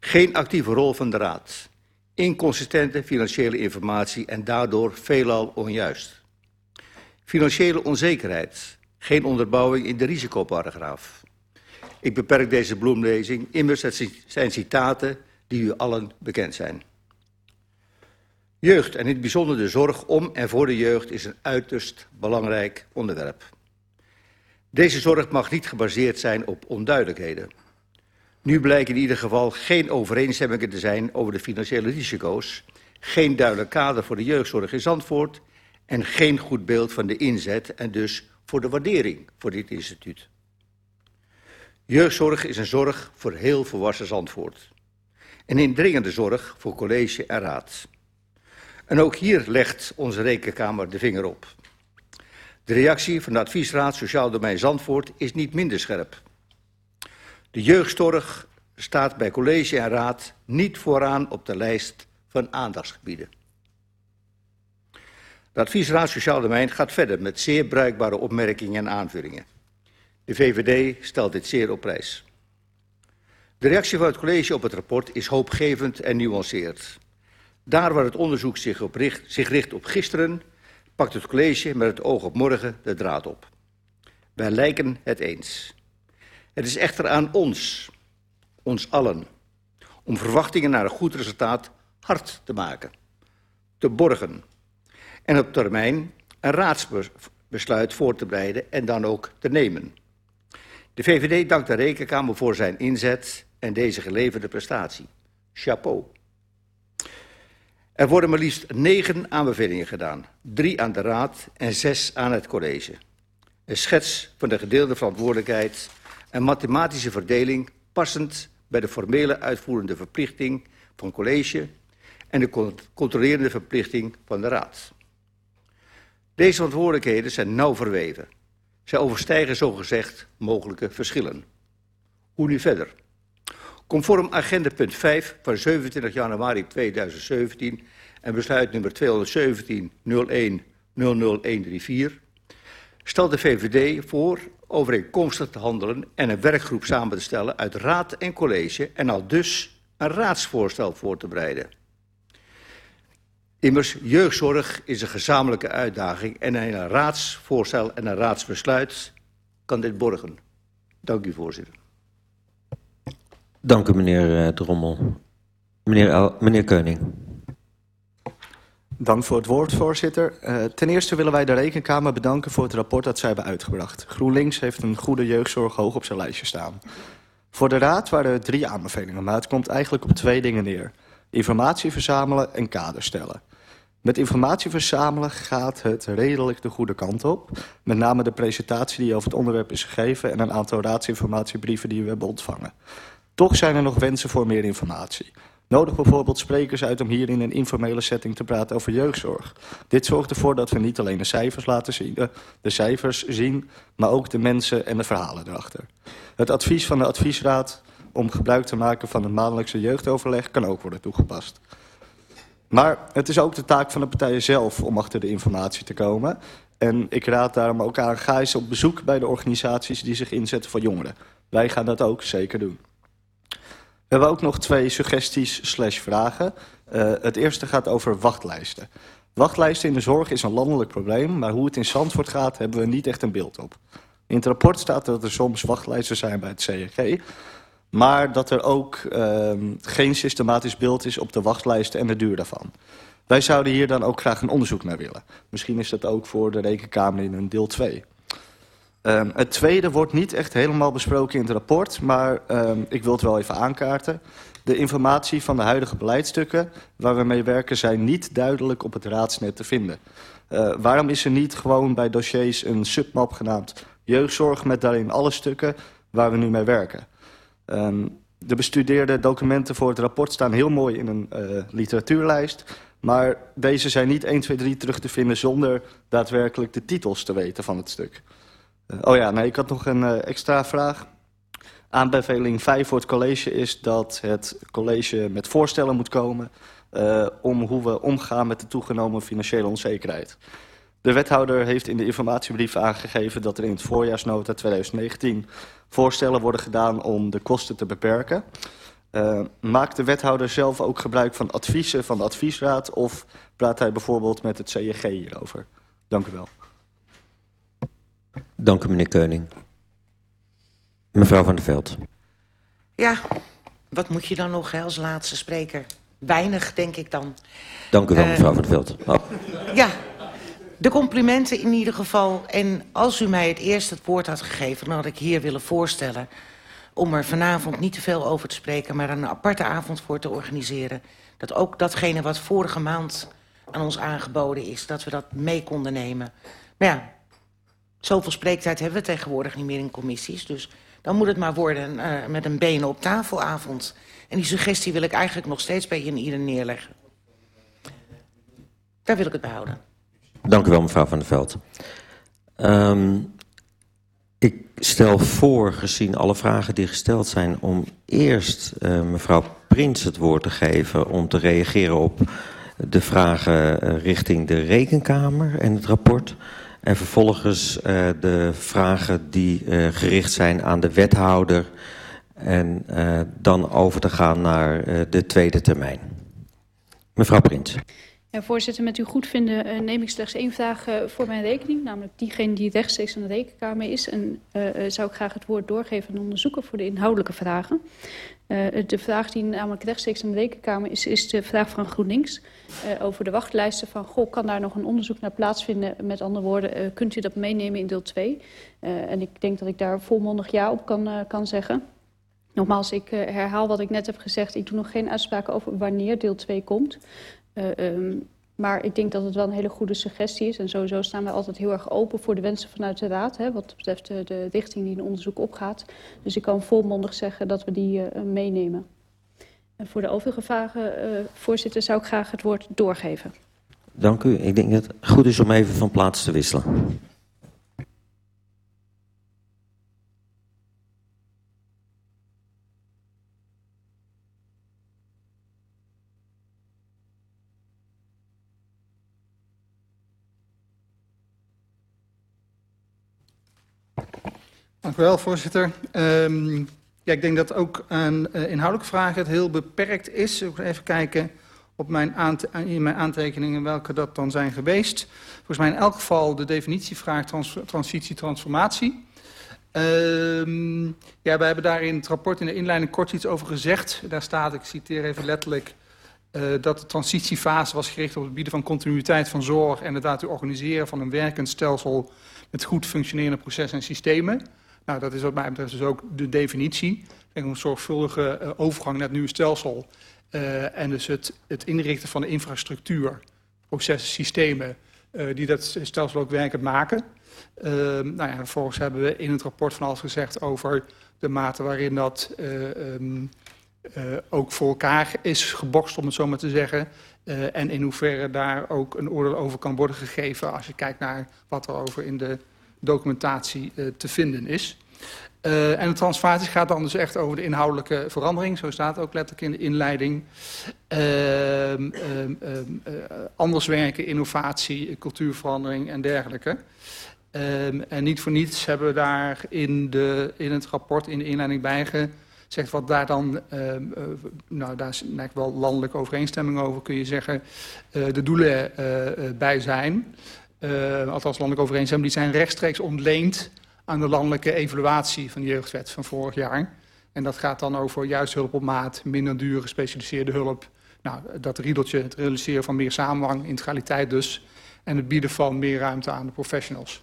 Geen actieve rol van de Raad. Inconsistente financiële informatie en daardoor veelal onjuist. Financiële onzekerheid. Geen onderbouwing in de risicoparagraaf. Ik beperk deze bloemlezing. Immers, het zijn citaten die u allen bekend zijn. Jeugd en in het bijzonder de zorg om en voor de jeugd is een uiterst belangrijk onderwerp. Deze zorg mag niet gebaseerd zijn op onduidelijkheden. Nu blijken in ieder geval geen overeenstemmingen te zijn over de financiële risico's, geen duidelijk kader voor de jeugdzorg in Zandvoort en geen goed beeld van de inzet en dus voor de waardering voor dit instituut. Jeugdzorg is een zorg voor heel volwassen Zandvoort. Een indringende zorg voor college en raad. En ook hier legt onze rekenkamer de vinger op. De reactie van de adviesraad Sociaal Domein Zandvoort is niet minder scherp. De jeugdzorg staat bij college en raad niet vooraan op de lijst van aandachtsgebieden. De adviesraad Sociaal Domein gaat verder met zeer bruikbare opmerkingen en aanvullingen. De VVD stelt dit zeer op prijs. De reactie van het college op het rapport is hoopgevend en nuanceerd. Daar waar het onderzoek zich, op richt, zich richt op gisteren, pakt het college met het oog op morgen de draad op. Wij lijken het eens. Het is echter aan ons, ons allen, om verwachtingen naar een goed resultaat hard te maken, te borgen en op termijn een raadsbesluit voor te bereiden en dan ook te nemen. De VVD dankt de Rekenkamer voor zijn inzet en deze geleverde prestatie. Chapeau. Er worden maar liefst negen aanbevelingen gedaan. Drie aan de Raad en zes aan het college. Een schets van de gedeelde verantwoordelijkheid en mathematische verdeling passend bij de formele uitvoerende verplichting van college en de controlerende verplichting van de Raad. Deze verantwoordelijkheden zijn nauw verweven. Zij overstijgen zogezegd mogelijke verschillen. Hoe nu verder? Conform agenda punt 5 van 27 januari 2017 en besluit nummer 217 01 00134 stelt de VVD voor overeenkomstig te handelen en een werkgroep samen te stellen uit raad en college en al dus een raadsvoorstel voor te bereiden. Immers, jeugdzorg is een gezamenlijke uitdaging en een raadsvoorstel en een raadsbesluit kan dit borgen. Dank u, voorzitter. Dank u, meneer uh, Drommel. Meneer, El meneer Keuning. Dank voor het woord, voorzitter. Uh, ten eerste willen wij de Rekenkamer bedanken voor het rapport dat zij hebben uitgebracht. GroenLinks heeft een goede jeugdzorg hoog op zijn lijstje staan. Voor de Raad waren er drie aanbevelingen, maar het komt eigenlijk op twee dingen neer. Informatie verzamelen en kader stellen. Met informatie verzamelen gaat het redelijk de goede kant op. Met name de presentatie die over het onderwerp is gegeven... en een aantal raadsinformatiebrieven die we hebben ontvangen. Toch zijn er nog wensen voor meer informatie. Nodig bijvoorbeeld sprekers uit om hier in een informele setting te praten over jeugdzorg. Dit zorgt ervoor dat we niet alleen de cijfers laten zien, eh, de cijfers zien, maar ook de mensen en de verhalen erachter. Het advies van de adviesraad om gebruik te maken van het maandelijkse jeugdoverleg kan ook worden toegepast. Maar het is ook de taak van de partijen zelf om achter de informatie te komen. En ik raad daarom ook aan, ga eens op bezoek bij de organisaties die zich inzetten voor jongeren. Wij gaan dat ook zeker doen. We hebben ook nog twee suggesties slash vragen. Uh, het eerste gaat over wachtlijsten. Wachtlijsten in de zorg is een landelijk probleem, maar hoe het in Zandvoort gaat hebben we niet echt een beeld op. In het rapport staat dat er soms wachtlijsten zijn bij het CNG, maar dat er ook uh, geen systematisch beeld is op de wachtlijsten en de duur daarvan. Wij zouden hier dan ook graag een onderzoek naar willen. Misschien is dat ook voor de Rekenkamer in een deel 2. Um, het tweede wordt niet echt helemaal besproken in het rapport, maar um, ik wil het wel even aankaarten. De informatie van de huidige beleidsstukken waar we mee werken zijn niet duidelijk op het raadsnet te vinden. Uh, waarom is er niet gewoon bij dossiers een submap genaamd jeugdzorg met daarin alle stukken waar we nu mee werken? Um, de bestudeerde documenten voor het rapport staan heel mooi in een uh, literatuurlijst. Maar deze zijn niet 1, 2, 3 terug te vinden zonder daadwerkelijk de titels te weten van het stuk. Uh, oh ja, nee, ik had nog een uh, extra vraag. Aanbeveling 5 voor het college is dat het college met voorstellen moet komen... Om hoe we omgaan met de toegenomen financiële onzekerheid. De wethouder heeft in de informatiebrief aangegeven dat er in het voorjaarsnota 2019 voorstellen worden gedaan om de kosten te beperken. Uh, maakt de wethouder zelf ook gebruik van adviezen van de adviesraad of praat hij bijvoorbeeld met het CEG hierover? Dank u wel. Dank u, meneer Keuning. Mevrouw van der Veld. Ja, wat moet je dan nog hè, als laatste spreker? Weinig, denk ik dan. Dank u wel, uh, mevrouw van der Veld. Oh. Ja, de complimenten in ieder geval. En als u mij het eerst het woord had gegeven... dan had ik hier willen voorstellen... om er vanavond niet te veel over te spreken... maar een aparte avond voor te organiseren. Dat ook datgene wat vorige maand aan ons aangeboden is... dat we dat mee konden nemen. Maar ja, Zoveel spreektijd hebben we tegenwoordig niet meer in commissies. Dus dan moet het maar worden uh, met een benen op tafelavond. En die suggestie wil ik eigenlijk nog steeds bij je ieder neerleggen. Daar wil ik het behouden. Dank u wel, mevrouw Van der Veld. Um, ik stel voor, gezien alle vragen die gesteld zijn... om eerst uh, mevrouw Prins het woord te geven... om te reageren op de vragen uh, richting de Rekenkamer en het rapport... en vervolgens uh, de vragen die gericht zijn aan de wethouder... en dan over te gaan naar de tweede termijn. Mevrouw Prins. Ja, voorzitter, met uw goedvinden uh, neem ik slechts één vraag uh, voor mijn rekening. Namelijk diegene die rechtstreeks aan de rekenkamer is. En uh, zou ik graag het woord doorgeven aan onderzoeker voor de inhoudelijke vragen. de vraag die namelijk rechtstreeks aan de rekenkamer is, is de vraag van GroenLinks. over de wachtlijsten van, goh, kan daar nog een onderzoek naar plaatsvinden? Met andere woorden, kunt u dat meenemen in deel 2? en ik denk dat ik daar volmondig ja op kan, kan zeggen. Nogmaals, ik herhaal wat ik net heb gezegd. Ik doe nog geen uitspraken over wanneer deel 2 komt. Uh, um, maar ik denk dat het wel een hele goede suggestie is. En sowieso staan wij altijd heel erg open voor de wensen vanuit de Raad. Hè, wat betreft de, richting die in onderzoek opgaat. Dus ik kan volmondig zeggen dat we die uh, meenemen. En voor de overige vragen, uh, voorzitter, zou ik graag het woord doorgeven. Dank u. Ik denk dat het goed is om even van plaats te wisselen. Dank u wel, voorzitter. Um, ja, ik denk dat ook aan uh, inhoudelijke vragen het heel beperkt is. Ik even kijken op mijn in mijn aantekeningen welke dat dan zijn geweest. Volgens mij in elk geval de definitievraag trans transitie-transformatie. Um, ja, we hebben daar in het rapport in de inleiding kort iets over gezegd. Daar staat, ik citeer even letterlijk... Uh, dat de transitiefase was gericht op het bieden van continuïteit van zorg... en het organiseren van een werkend stelsel met goed functionerende processen en systemen. Nou, dat is wat mij betreft dus ook de definitie. Denk een zorgvuldige uh, overgang naar het nieuwe stelsel. Uh, en dus het, het inrichten van de infrastructuur, processen, systemen... Uh, die dat stelsel ook werkend maken. nou ja, vervolgens hebben we in het rapport van alles gezegd over de mate waarin dat um, ook voor elkaar is gebokst, om het zo maar te zeggen. en in hoeverre daar ook een oordeel over kan worden gegeven... als je kijkt naar wat er over in de documentatie uh, te vinden is. Uh, en de transformatie gaat dan dus echt over de inhoudelijke verandering. Zo staat ook letterlijk in de inleiding. Uh, uh, anders werken, innovatie, cultuurverandering en dergelijke. Ehm, en niet voor niets hebben we daar in, de, in het rapport, in de inleiding bij gezegd... wat daar dan, ehm, nou daar is eigenlijk wel landelijke overeenstemming over... kun je zeggen, de doelen bij zijn... Uh, althans landelijk overeenstemming, die zijn rechtstreeks ontleend aan de landelijke evaluatie van de jeugdwet van vorig jaar. En dat gaat dan over juist hulp op maat, minder dure gespecialiseerde hulp. Nou, dat riedeltje, het realiseren van meer samenhang, integraliteit dus. En het bieden van meer ruimte aan de professionals.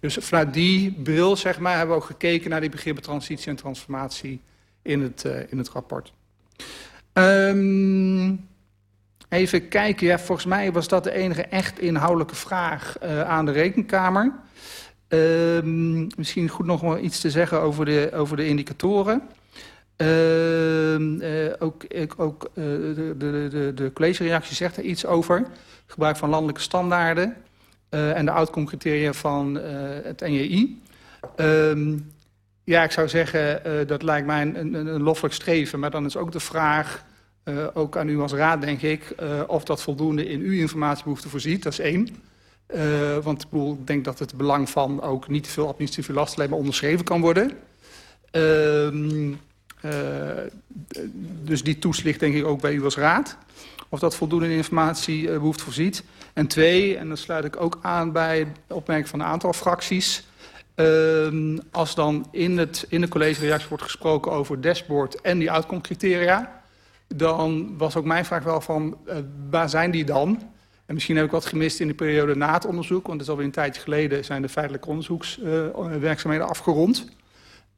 Dus vanuit die bril, zeg maar, hebben we ook gekeken naar die begrippen transitie en transformatie in het, uh, in het rapport. Um, Even kijken, ja, volgens mij was dat de enige echt inhoudelijke vraag uh, aan de rekenkamer. Uh, misschien goed nog wel iets te zeggen over de, over de indicatoren. Uh, ook ook de, de, de, de collegereactie zegt er iets over. Gebruik van landelijke standaarden en de outcome-criteria van het NJI. Ehm, ja, ik zou zeggen, dat lijkt mij een, een, een loffelijk streven. Maar dan is ook de vraag uh, ook aan u als raad, denk ik, uh, of dat voldoende in uw informatiebehoefte voorziet. Dat is één. Uh, want ik denk dat het belang van ook niet te veel administratieve last alleen maar onderschreven kan worden. Uh, dus die toets ligt denk ik ook bij u als raad. Of dat voldoende in informatiebehoefte voorziet. En twee, en dan sluit ik ook aan bij de opmerking van een aantal fracties... Uh, als dan in, het, in de collegereactie wordt gesproken over dashboard en die uitkomstcriteria dan was ook mijn vraag wel van, uh, waar zijn die dan? En misschien heb ik wat gemist in de periode na het onderzoek, want het is alweer een tijdje geleden zijn de feitelijke onderzoekswerkzaamheden uh, afgerond.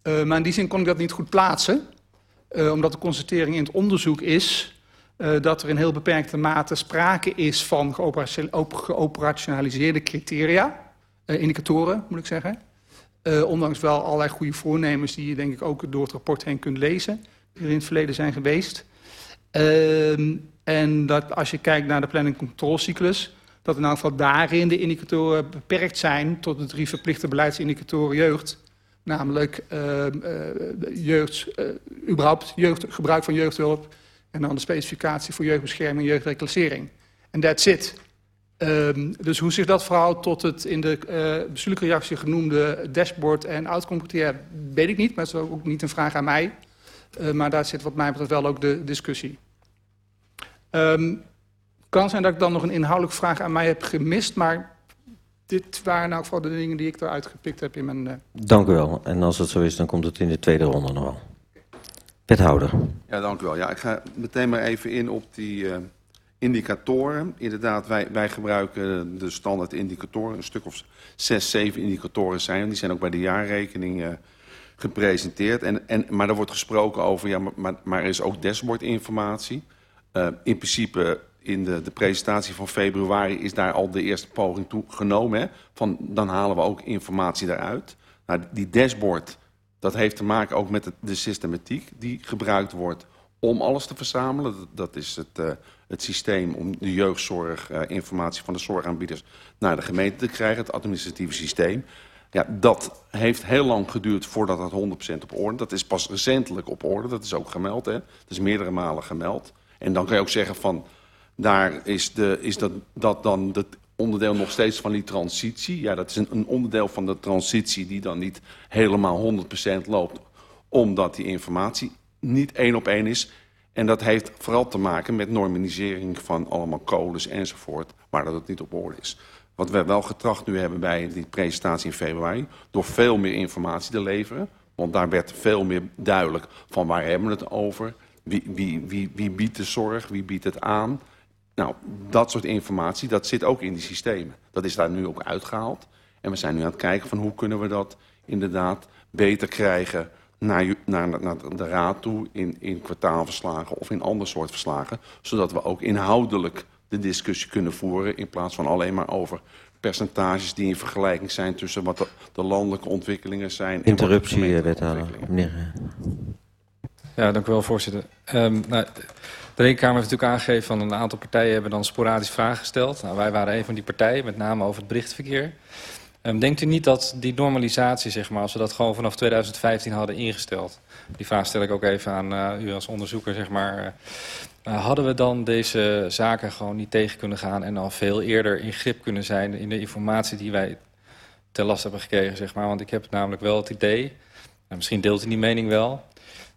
Uh, maar in die zin kon ik dat niet goed plaatsen, omdat de constatering in het onderzoek is dat er in heel beperkte mate sprake is van geoperationaliseerde criteria, indicatoren moet ik zeggen. ondanks wel allerlei goede voornemens die je denk ik ook door het rapport heen kunt lezen, die er in het verleden zijn geweest. Uh, en dat als je kijkt naar de planning controlcyclus, dat dat in elk geval daarin de indicatoren beperkt zijn tot de drie verplichte beleidsindicatoren jeugd. Namelijk uh, uh, jeugd, uh, überhaupt jeugd, gebruik van jeugdhulp en dan de specificatie voor jeugdbescherming en jeugdreclassering. En that's it. Um, dus hoe zich dat verhoudt tot het in de uh, bestuurlijke reactie genoemde dashboard en outcome weet ik niet. Maar het is ook niet een vraag aan mij. Uh, maar daar zit wat mij betreft wel ook de discussie. Um, kan zijn dat ik dan nog een inhoudelijke vraag aan mij heb gemist, maar dit waren nou vooral de dingen die ik eruit gepikt heb in mijn... Uh... Dank u wel. En als het zo is, dan komt het in de tweede ronde nog wel. Wethouder. Ja, dank u wel. Ja, ik ga meteen maar even in op die uh, indicatoren. Inderdaad, wij, wij gebruiken de standaard indicatoren. Een stuk of zes, zeven indicatoren zijn. Die zijn ook bij de jaarrekening uh, gepresenteerd. En, en, maar er wordt gesproken over, ja, maar, maar er is ook dashboardinformatie. Uh, in principe in de, de presentatie van februari is daar al de eerste poging toe genomen. Hè? Van, dan halen we ook informatie daaruit. Nou, die dashboard, dat heeft te maken ook met de, systematiek die gebruikt wordt om alles te verzamelen. Dat, is het, uh, het systeem om de jeugdzorg, uh, informatie van de zorgaanbieders naar de gemeente te krijgen, het administratieve systeem. Ja, dat heeft heel lang geduurd voordat dat 100% op orde. Dat is pas recentelijk op orde, dat is ook gemeld. Hè? Dat is meerdere malen gemeld. En dan kan je ook zeggen van, daar is, de, is dat, dat dan het onderdeel nog steeds van die transitie. Ja, dat is een, een onderdeel van de transitie die dan niet helemaal 100% loopt. Omdat die informatie niet één op één is. En dat heeft vooral te maken met normalisering van allemaal codes enzovoort. Maar dat het niet op orde is. Wat we wel getracht nu hebben bij die presentatie in februari. Door veel meer informatie te leveren. Want daar werd veel meer duidelijk van waar hebben we het over. Wie, wie, wie, wie biedt de zorg, wie biedt het aan. Nou, dat soort informatie, dat zit ook in die systemen. Dat is daar nu ook uitgehaald. En we zijn nu aan het kijken van hoe kunnen we dat inderdaad beter krijgen naar, naar, naar de raad toe in, in kwartaalverslagen of in ander soort verslagen. Zodat we ook inhoudelijk de discussie kunnen voeren in plaats van alleen maar over percentages die in vergelijking zijn tussen wat de, de landelijke ontwikkelingen zijn. Interruptie, en wethouder. Meneer. Ja, dank u wel, voorzitter. Um, nou, de Rekenkamer heeft natuurlijk aangegeven van een aantal partijen hebben dan sporadisch vragen gesteld. Nou, wij waren een van die partijen, met name over het berichtverkeer. Um, denkt u niet dat die normalisatie, zeg maar, als we dat gewoon vanaf 2015 hadden ingesteld... die vraag stel ik ook even aan uh, u als onderzoeker, zeg maar... Uh, hadden we dan deze zaken gewoon niet tegen kunnen gaan... en al veel eerder in grip kunnen zijn in de informatie die wij ter last hebben gekregen, zeg maar. Want ik heb namelijk wel het idee, en misschien deelt u die mening wel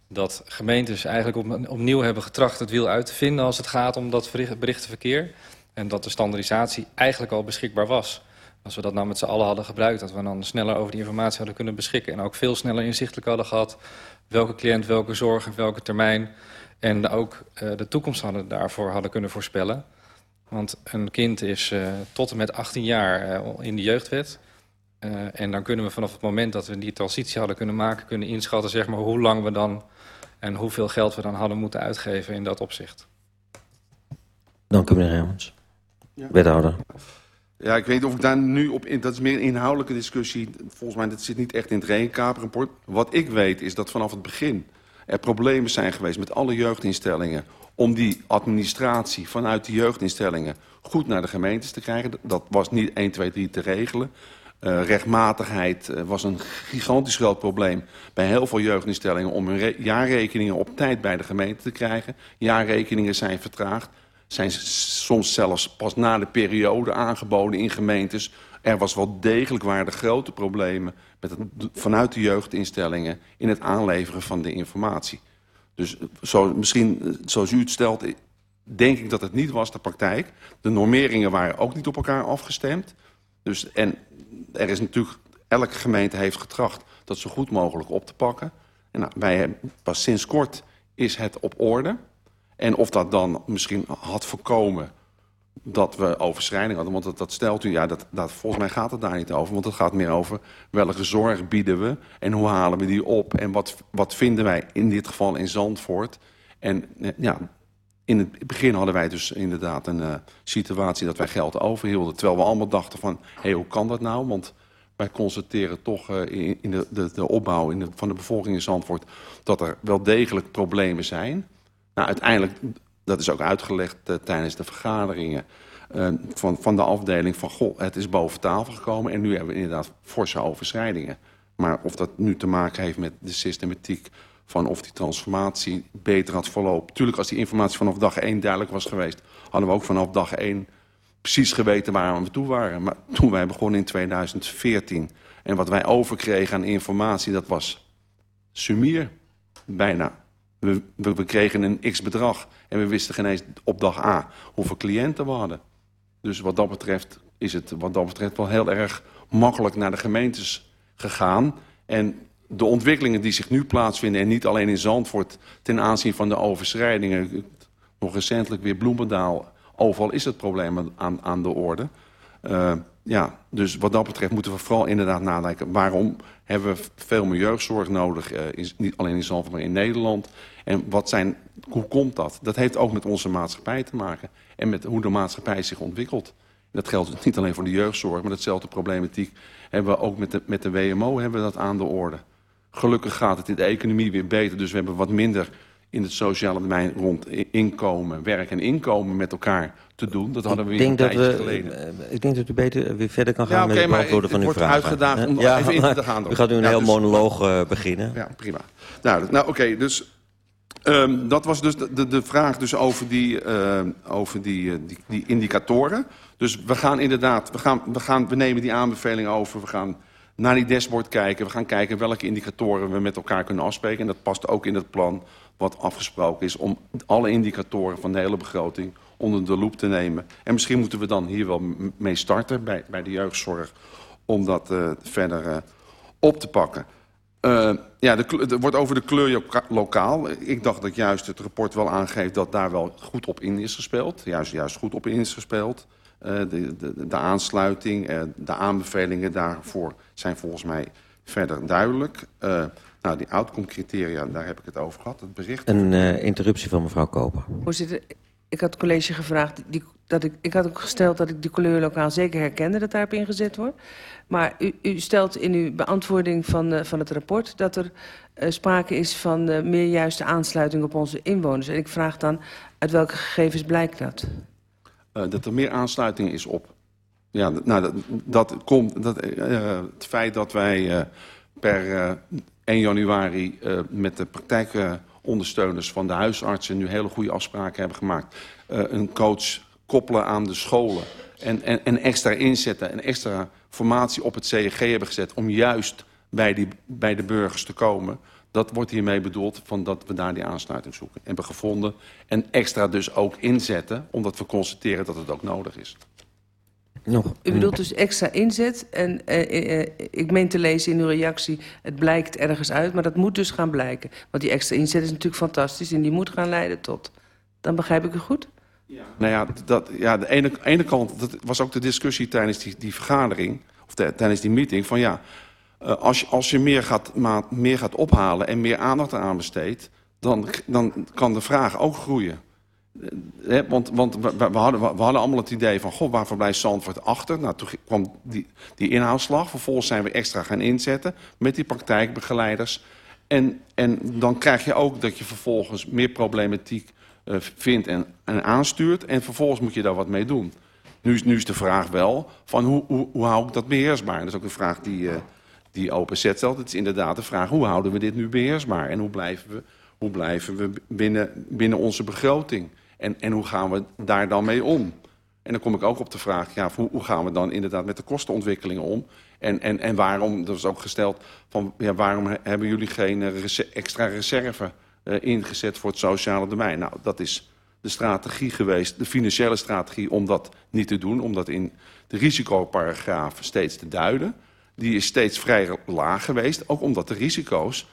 dat gemeentes eigenlijk op, opnieuw hebben getracht het wiel uit te vinden als het gaat om dat berichtenverkeer. En dat de standaardisatie eigenlijk al beschikbaar was. Als we dat nou met z'n allen hadden gebruikt, dat we dan sneller over die informatie hadden kunnen beschikken. En ook veel sneller inzichtelijk hadden gehad welke cliënt, welke zorg en welke termijn. En ook uh, de toekomst hadden daarvoor hadden kunnen voorspellen. Want een kind is uh, tot en met 18 jaar uh, in de jeugdwet. Uh, en dan kunnen we vanaf het moment dat we die transitie hadden kunnen maken... kunnen inschatten zeg maar, hoe lang we dan en hoeveel geld we dan hadden moeten uitgeven in dat opzicht. Dank u, meneer Hermans. Ja. Wethouder. Ja, ik weet niet of ik daar nu op in... Dat is meer een inhoudelijke discussie. Volgens mij dat zit niet echt in het rekenkamerrapport. Wat ik weet is dat vanaf het begin er problemen zijn geweest met alle jeugdinstellingen... om die administratie vanuit de jeugdinstellingen goed naar de gemeentes te krijgen. Dat was niet 1, 2, 3 te regelen. Uh, rechtmatigheid uh, was een gigantisch groot probleem bij heel veel jeugdinstellingen om hun jaarrekeningen op tijd bij de gemeente te krijgen. Jaarrekeningen zijn vertraagd, zijn soms zelfs pas na de periode aangeboden in gemeentes. Er was wel degelijk waren er grote problemen met het, vanuit de jeugdinstellingen in het aanleveren van de informatie. Dus zo, misschien, zoals u het stelt, denk ik dat het niet was de praktijk. De normeringen waren ook niet op elkaar afgestemd. Dus, en er is natuurlijk, elke gemeente heeft getracht dat zo goed mogelijk op te pakken. En nou, wij pas sinds kort is het op orde. En of dat dan misschien had voorkomen dat we overschrijding hadden. Want dat, stelt u, ja, dat, dat, volgens mij gaat het daar niet over. Want het gaat meer over welke zorg bieden we en hoe halen we die op. En wat, wat vinden wij in dit geval in Zandvoort. En ja, in het begin hadden wij dus inderdaad een uh, situatie dat wij geld overhielden. Terwijl we allemaal dachten van, hé, hey, hoe kan dat nou? Want wij constateren toch uh, in, de, de, de, opbouw in van de bevolking in Zandvoort... dat er wel degelijk problemen zijn. Nou, uiteindelijk, dat is ook uitgelegd uh, tijdens de vergaderingen... uh, van, van de afdeling van... goh, het is boven tafel gekomen en nu hebben we inderdaad forse overschrijdingen. Maar of dat nu te maken heeft met de systematiek van of die transformatie beter had verlopen. Tuurlijk, als die informatie vanaf dag 1 duidelijk was geweest... hadden we ook vanaf dag 1 precies geweten waar we toe waren. Maar toen wij begonnen in 2014... en wat wij overkregen aan informatie, dat was sumier, bijna. We, we, kregen een x-bedrag en we wisten geen eens op dag A hoeveel cliënten we hadden. Dus wat dat betreft is het wat dat betreft wel heel erg makkelijk naar de gemeentes gegaan. En de ontwikkelingen die zich nu plaatsvinden... en niet alleen in Zandvoort ten aanzien van de overschrijdingen... nog recentelijk weer Bloemendaal... overal is het probleem aan, aan de orde. Uh, ja, dus wat dat betreft moeten we vooral inderdaad nadenken... waarom hebben we veel meer jeugdzorg nodig... Uh, niet alleen in Zandvoort, maar in Nederland... En wat zijn, hoe komt dat? Dat heeft ook met onze maatschappij te maken. En met hoe de maatschappij zich ontwikkelt. Dat geldt niet alleen voor de jeugdzorg, maar datzelfde problematiek hebben we ook met de, met de WMO hebben we dat aan de orde. Gelukkig gaat het in de economie weer beter, dus we hebben wat minder in het sociale domein rond inkomen, werk en inkomen met elkaar te doen. Dat hadden we weer een tijdje we, geleden. Uh, ik denk dat u beter weer verder kan gaan ja, okay, met het beantwoorden van uw vraag. Het wordt uitgedaagd om ja, even in te gaan. U gaat nu een ja, heel dus, monoloog uh, beginnen. Ja, prima. Nou, nou oké, okay, dus Um, dat was dus de, de, de, vraag dus over, die, uh, over die, uh, die, die, indicatoren. Dus we gaan inderdaad, we, gaan, we, gaan, we nemen die aanbeveling over. We gaan naar die dashboard kijken. We gaan kijken welke indicatoren we met elkaar kunnen afspreken. En dat past ook in het plan wat afgesproken is... om alle indicatoren van de hele begroting onder de loep te nemen. En misschien moeten we dan hier wel mee starten bij, bij de jeugdzorg... om dat uh, verder op te pakken. Uh, ja, er wordt over de kleur lokaal. Ik dacht dat juist het rapport wel aangeeft dat daar wel goed op in is gespeeld. Juist, juist goed op in is gespeeld. De, de, de, aansluiting, de aanbevelingen daarvoor zijn volgens mij verder duidelijk. Nou, die outcome criteria, daar heb ik het over gehad, het bericht. Een interruptie van mevrouw Koper. Voorzitter, ik had het college gevraagd... Die, dat ik, ik had ook gesteld dat ik die kleur lokaal zeker herkende dat daarop ingezet wordt. Maar u, u stelt in uw beantwoording van, uh, van het rapport... dat er uh, sprake is van uh, meer juiste aansluiting op onze inwoners. En ik vraag dan, uit welke gegevens blijkt dat? dat er meer aansluiting is op. Ja, nou, dat, dat komt... Dat, het feit dat wij per 1 januari met de praktijkondersteuners van de huisartsen... nu hele goede afspraken hebben gemaakt. een coach koppelen aan de scholen en, en, en extra inzetten... en extra formatie op het CEG hebben gezet... om juist bij, die, bij de burgers te komen. Dat wordt hiermee bedoeld van dat we daar die aansluiting zoeken. En hebben gevonden en extra dus ook inzetten... omdat we constateren dat het ook nodig is. Nog. U bedoelt dus extra inzet. En eh, eh, ik meen te lezen in uw reactie, het blijkt ergens uit. Maar dat moet dus gaan blijken. Want die extra inzet is natuurlijk fantastisch en die moet gaan leiden tot. Dan begrijp ik u goed? Ja. Nou ja, dat, ja de ene, ene kant, dat was ook de discussie tijdens die, die vergadering, of de, tijdens die meeting, van ja, uh, als, als je meer gaat, meer gaat ophalen en meer aandacht eraan besteedt, dan, dan kan de vraag ook groeien. Want want we, hadden, we, hadden allemaal het idee van, god, waarvoor blijft Zandvoort achter? Nou, toen kwam die, die inhaalslag. Vervolgens zijn we extra gaan inzetten met die praktijkbegeleiders. En, en dan krijg je ook dat je vervolgens meer problematiek uh, vindt en, en aanstuurt. En vervolgens moet je daar wat mee doen. Nu is, nu is de vraag wel, van hoe, hoe, hou ik dat beheersbaar? Dat is ook een vraag die, uh, die OPZ stelt. Het is inderdaad de vraag, hoe houden we dit nu beheersbaar? En hoe blijven we, hoe blijven we binnen, binnen onze begroting? En, en hoe gaan we daar dan mee om? En dan kom ik ook op de vraag, ja, hoe, gaan we dan inderdaad met de kostenontwikkelingen om? En, en, en waarom, dat is ook gesteld, van, ja, waarom hebben jullie geen extra reserve uh, ingezet voor het sociale domein. Nou, dat is de strategie geweest, de financiële strategie om dat niet te doen. Om dat in de risicoparagraaf steeds te duiden. Die is steeds vrij laag geweest. Ook omdat de risico's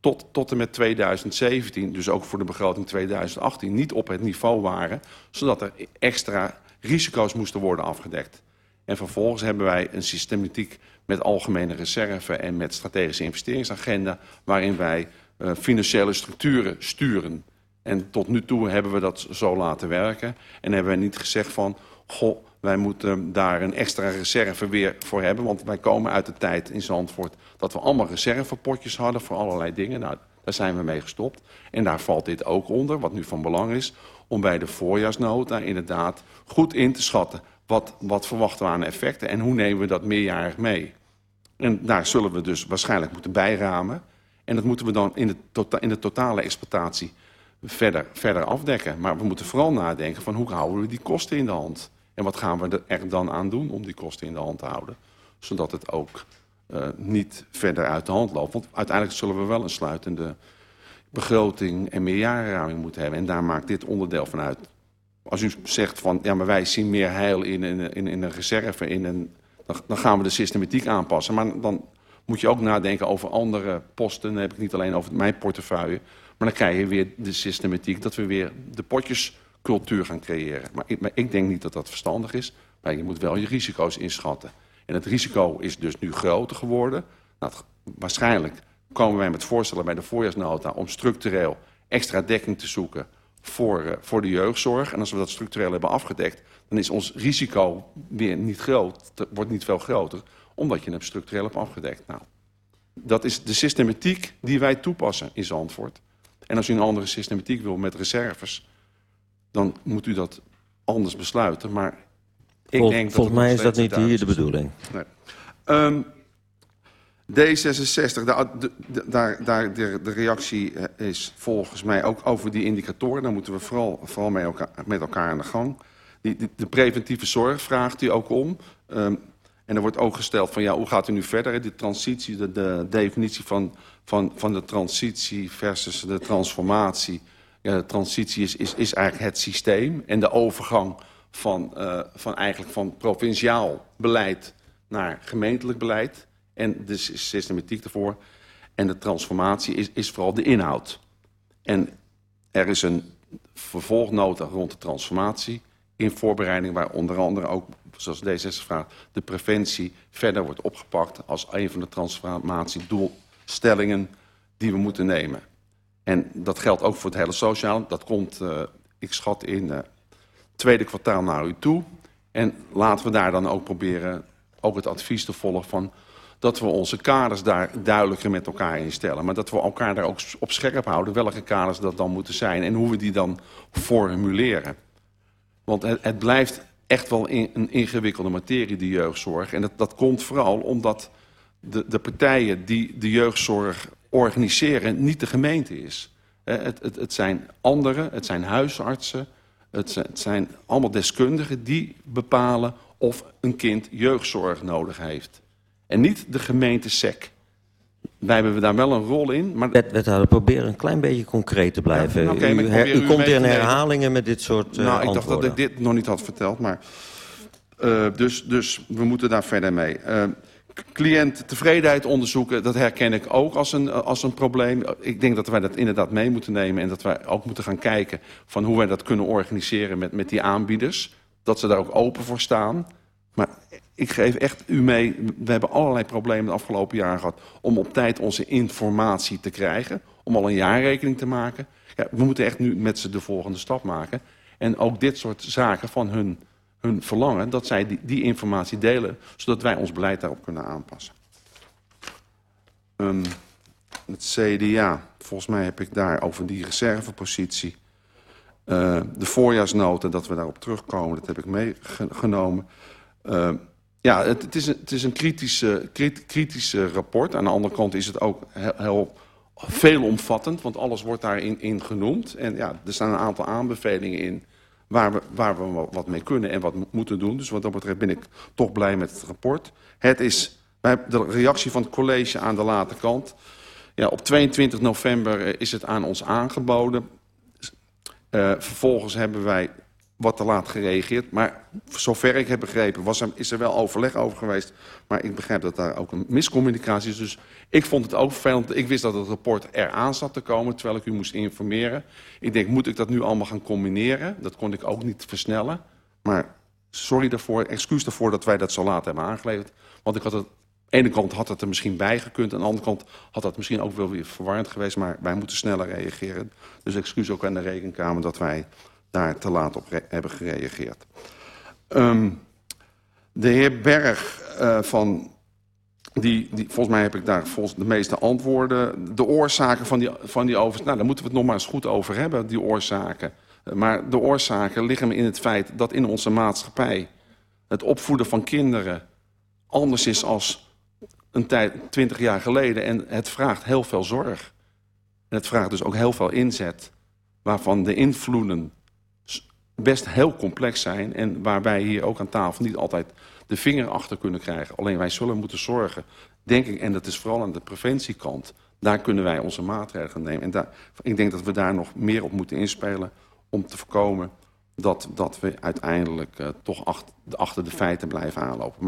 tot, tot en met 2017, dus ook voor de begroting 2018, niet op het niveau waren. Zodat er extra risico's moesten worden afgedekt. En vervolgens hebben wij een systematiek met algemene reserve en met strategische investeringsagenda... waarin wij uh, financiële structuren sturen. En tot nu toe hebben we dat zo laten werken. En hebben we niet gezegd van, goh, wij moeten daar een extra reserve weer voor hebben. Want wij komen uit de tijd in Zandvoort dat we allemaal reservepotjes hadden voor allerlei dingen. Nou, daar zijn we mee gestopt. En daar valt dit ook onder, wat nu van belang is. om bij de voorjaarsnota inderdaad goed in te schatten. Wat, wat verwachten we aan effecten en hoe nemen we dat meerjarig mee? En daar zullen we dus waarschijnlijk moeten bijramen. En dat moeten we dan in de, tota in de totale exploitatie verder, verder afdekken. Maar we moeten vooral nadenken van hoe houden we die kosten in de hand? En wat gaan we er dan aan doen om die kosten in de hand te houden? Zodat het ook uh, niet verder uit de hand loopt. Want uiteindelijk zullen we wel een sluitende begroting en meerjarenraming moeten hebben. En daar maakt dit onderdeel van uit. Als u zegt van, ja, maar wij zien meer heil in, in, in, een reserve, in een, dan, dan gaan we de systematiek aanpassen. Maar dan moet je ook nadenken over andere posten. Dan heb ik niet alleen over mijn portefeuille. Maar dan krijg je weer de systematiek dat we weer de potjescultuur gaan creëren. Maar ik, ik denk niet dat dat verstandig is. Maar je moet wel je risico's inschatten. En het risico is dus nu groter geworden. Nou, waarschijnlijk komen wij met voorstellen bij de voorjaarsnota... om structureel extra dekking te zoeken voor, uh, voor de jeugdzorg. En als we dat structureel hebben afgedekt... dan is ons risico weer niet groot, wordt niet veel groter... omdat je hem structureel hebt afgedekt. Nou, dat is de systematiek die wij toepassen in Zandvoort. En als u een andere systematiek wil met reserves... dan moet u dat anders besluiten. Maar ik Vol, denk volgens mij is dat niet hier de bedoeling. Nee. Um, D66, daar, de, daar, daar de, de, reactie is volgens mij ook over die indicatoren. Daar moeten we vooral, vooral mee elkaar, met elkaar aan de gang. Die, die, de preventieve zorg vraagt u ook om. Um, en er wordt ook gesteld van ja, hoe gaat u nu verder? De transitie, de, de definitie van, van, van de transitie versus de transformatie. Ja, de transitie is, is, eigenlijk het systeem en de overgang van, uh, van, eigenlijk van provinciaal beleid naar gemeentelijk beleid. En de systematiek ervoor. En de transformatie is, is vooral de inhoud. En er is een vervolgnota rond de transformatie in voorbereiding... waar onder andere ook, zoals D66 vraagt... de preventie verder wordt opgepakt als een van de transformatiedoelstellingen die we moeten nemen. En dat geldt ook voor het hele sociaal. Dat komt, uh, ik schat, in uh, tweede kwartaal naar u toe. En laten we daar dan ook proberen ook het advies te volgen van dat we onze kaders daar duidelijker met elkaar instellen. Maar dat we elkaar daar ook op scherp houden welke kaders dat dan moeten zijn en hoe we die dan formuleren. Want het, het blijft echt wel een ingewikkelde materie, die jeugdzorg. En dat, dat komt vooral omdat de, de partijen die de jeugdzorg organiseren niet de gemeente is. Het, het, het zijn anderen, het zijn huisartsen, het zijn, het zijn allemaal deskundigen die bepalen of een kind jeugdzorg nodig heeft. En niet de gemeente SEC. Wij hebben daar wel een rol in. Maar... Wet, wethouder, probeer een klein beetje concreet te blijven. Ja, okay, u, her, u, komt in herhalingen met dit soort uh, Nou, ik dacht dat ik dit nog niet had verteld. Maar, uh, dus, dus we moeten daar verder mee. Uh, cliënttevredenheid onderzoeken, dat herken ik ook als een, als een probleem. Ik denk dat wij dat inderdaad mee moeten nemen. En dat wij ook moeten gaan kijken van hoe wij dat kunnen organiseren met, met die aanbieders. Dat ze daar ook open voor staan. Maar ik geef echt u mee, we hebben allerlei problemen de afgelopen jaren gehad... om op tijd onze informatie te krijgen, om al een jaarrekening te maken. Ja, we moeten echt nu met ze de volgende stap maken. En ook dit soort zaken van hun, hun verlangen, dat zij die, die informatie delen... zodat wij ons beleid daarop kunnen aanpassen. Um, het CDA, volgens mij heb ik daar over die reservepositie... Uh, de voorjaarsnoten, dat we daarop terugkomen, dat heb ik meegenomen... Uh, ja, het, het, is een, het is een kritische, krit, kritische rapport. Aan de andere kant is het ook heel, heel veelomvattend, want alles wordt daarin in genoemd. En ja, er staan een aantal aanbevelingen in waar we, waar we wat mee kunnen en wat moeten doen. Dus wat dat betreft ben ik toch blij met het rapport. Het is de reactie van het college aan de late kant. Ja, op 22 november is het aan ons aangeboden. Uh, vervolgens hebben wij wat te laat gereageerd. Maar zover ik heb begrepen was er, is er wel overleg over geweest. Maar ik begrijp dat daar ook een miscommunicatie is. Dus ik vond het ook vervelend. Ik wist dat het rapport eraan zat te komen, terwijl ik u moest informeren. Ik denk, moet ik dat nu allemaal gaan combineren? Dat kon ik ook niet versnellen. Maar sorry daarvoor, excuus daarvoor dat wij dat zo laat hebben aangeleverd. Want ik had het, aan de ene kant had het er misschien bij gekund. Aan de andere kant had dat misschien ook wel weer verwarrend geweest. Maar wij moeten sneller reageren. Dus excuus ook aan de rekenkamer dat wij daar te laat op hebben gereageerd. Um, de heer Berg uh, van... Die, die, volgens mij heb ik daar volgens de meeste antwoorden. De oorzaken van die, van die overs... Nou, daar moeten we het nog maar eens goed over hebben, die oorzaken. Maar de oorzaken liggen in het feit dat in onze maatschappij... het opvoeden van kinderen anders is als een tijd, twintig jaar geleden. En het vraagt heel veel zorg. En het vraagt dus ook heel veel inzet... waarvan de invloeden best heel complex zijn... en waarbij hier ook aan tafel niet altijd de vinger achter kunnen krijgen. Alleen wij zullen moeten zorgen, denk ik, en dat is vooral aan de preventiekant... daar kunnen wij onze maatregelen nemen. En daar, ik denk dat we daar nog meer op moeten inspelen om te voorkomen dat, dat we uiteindelijk uh, toch achter, de feiten blijven aanlopen.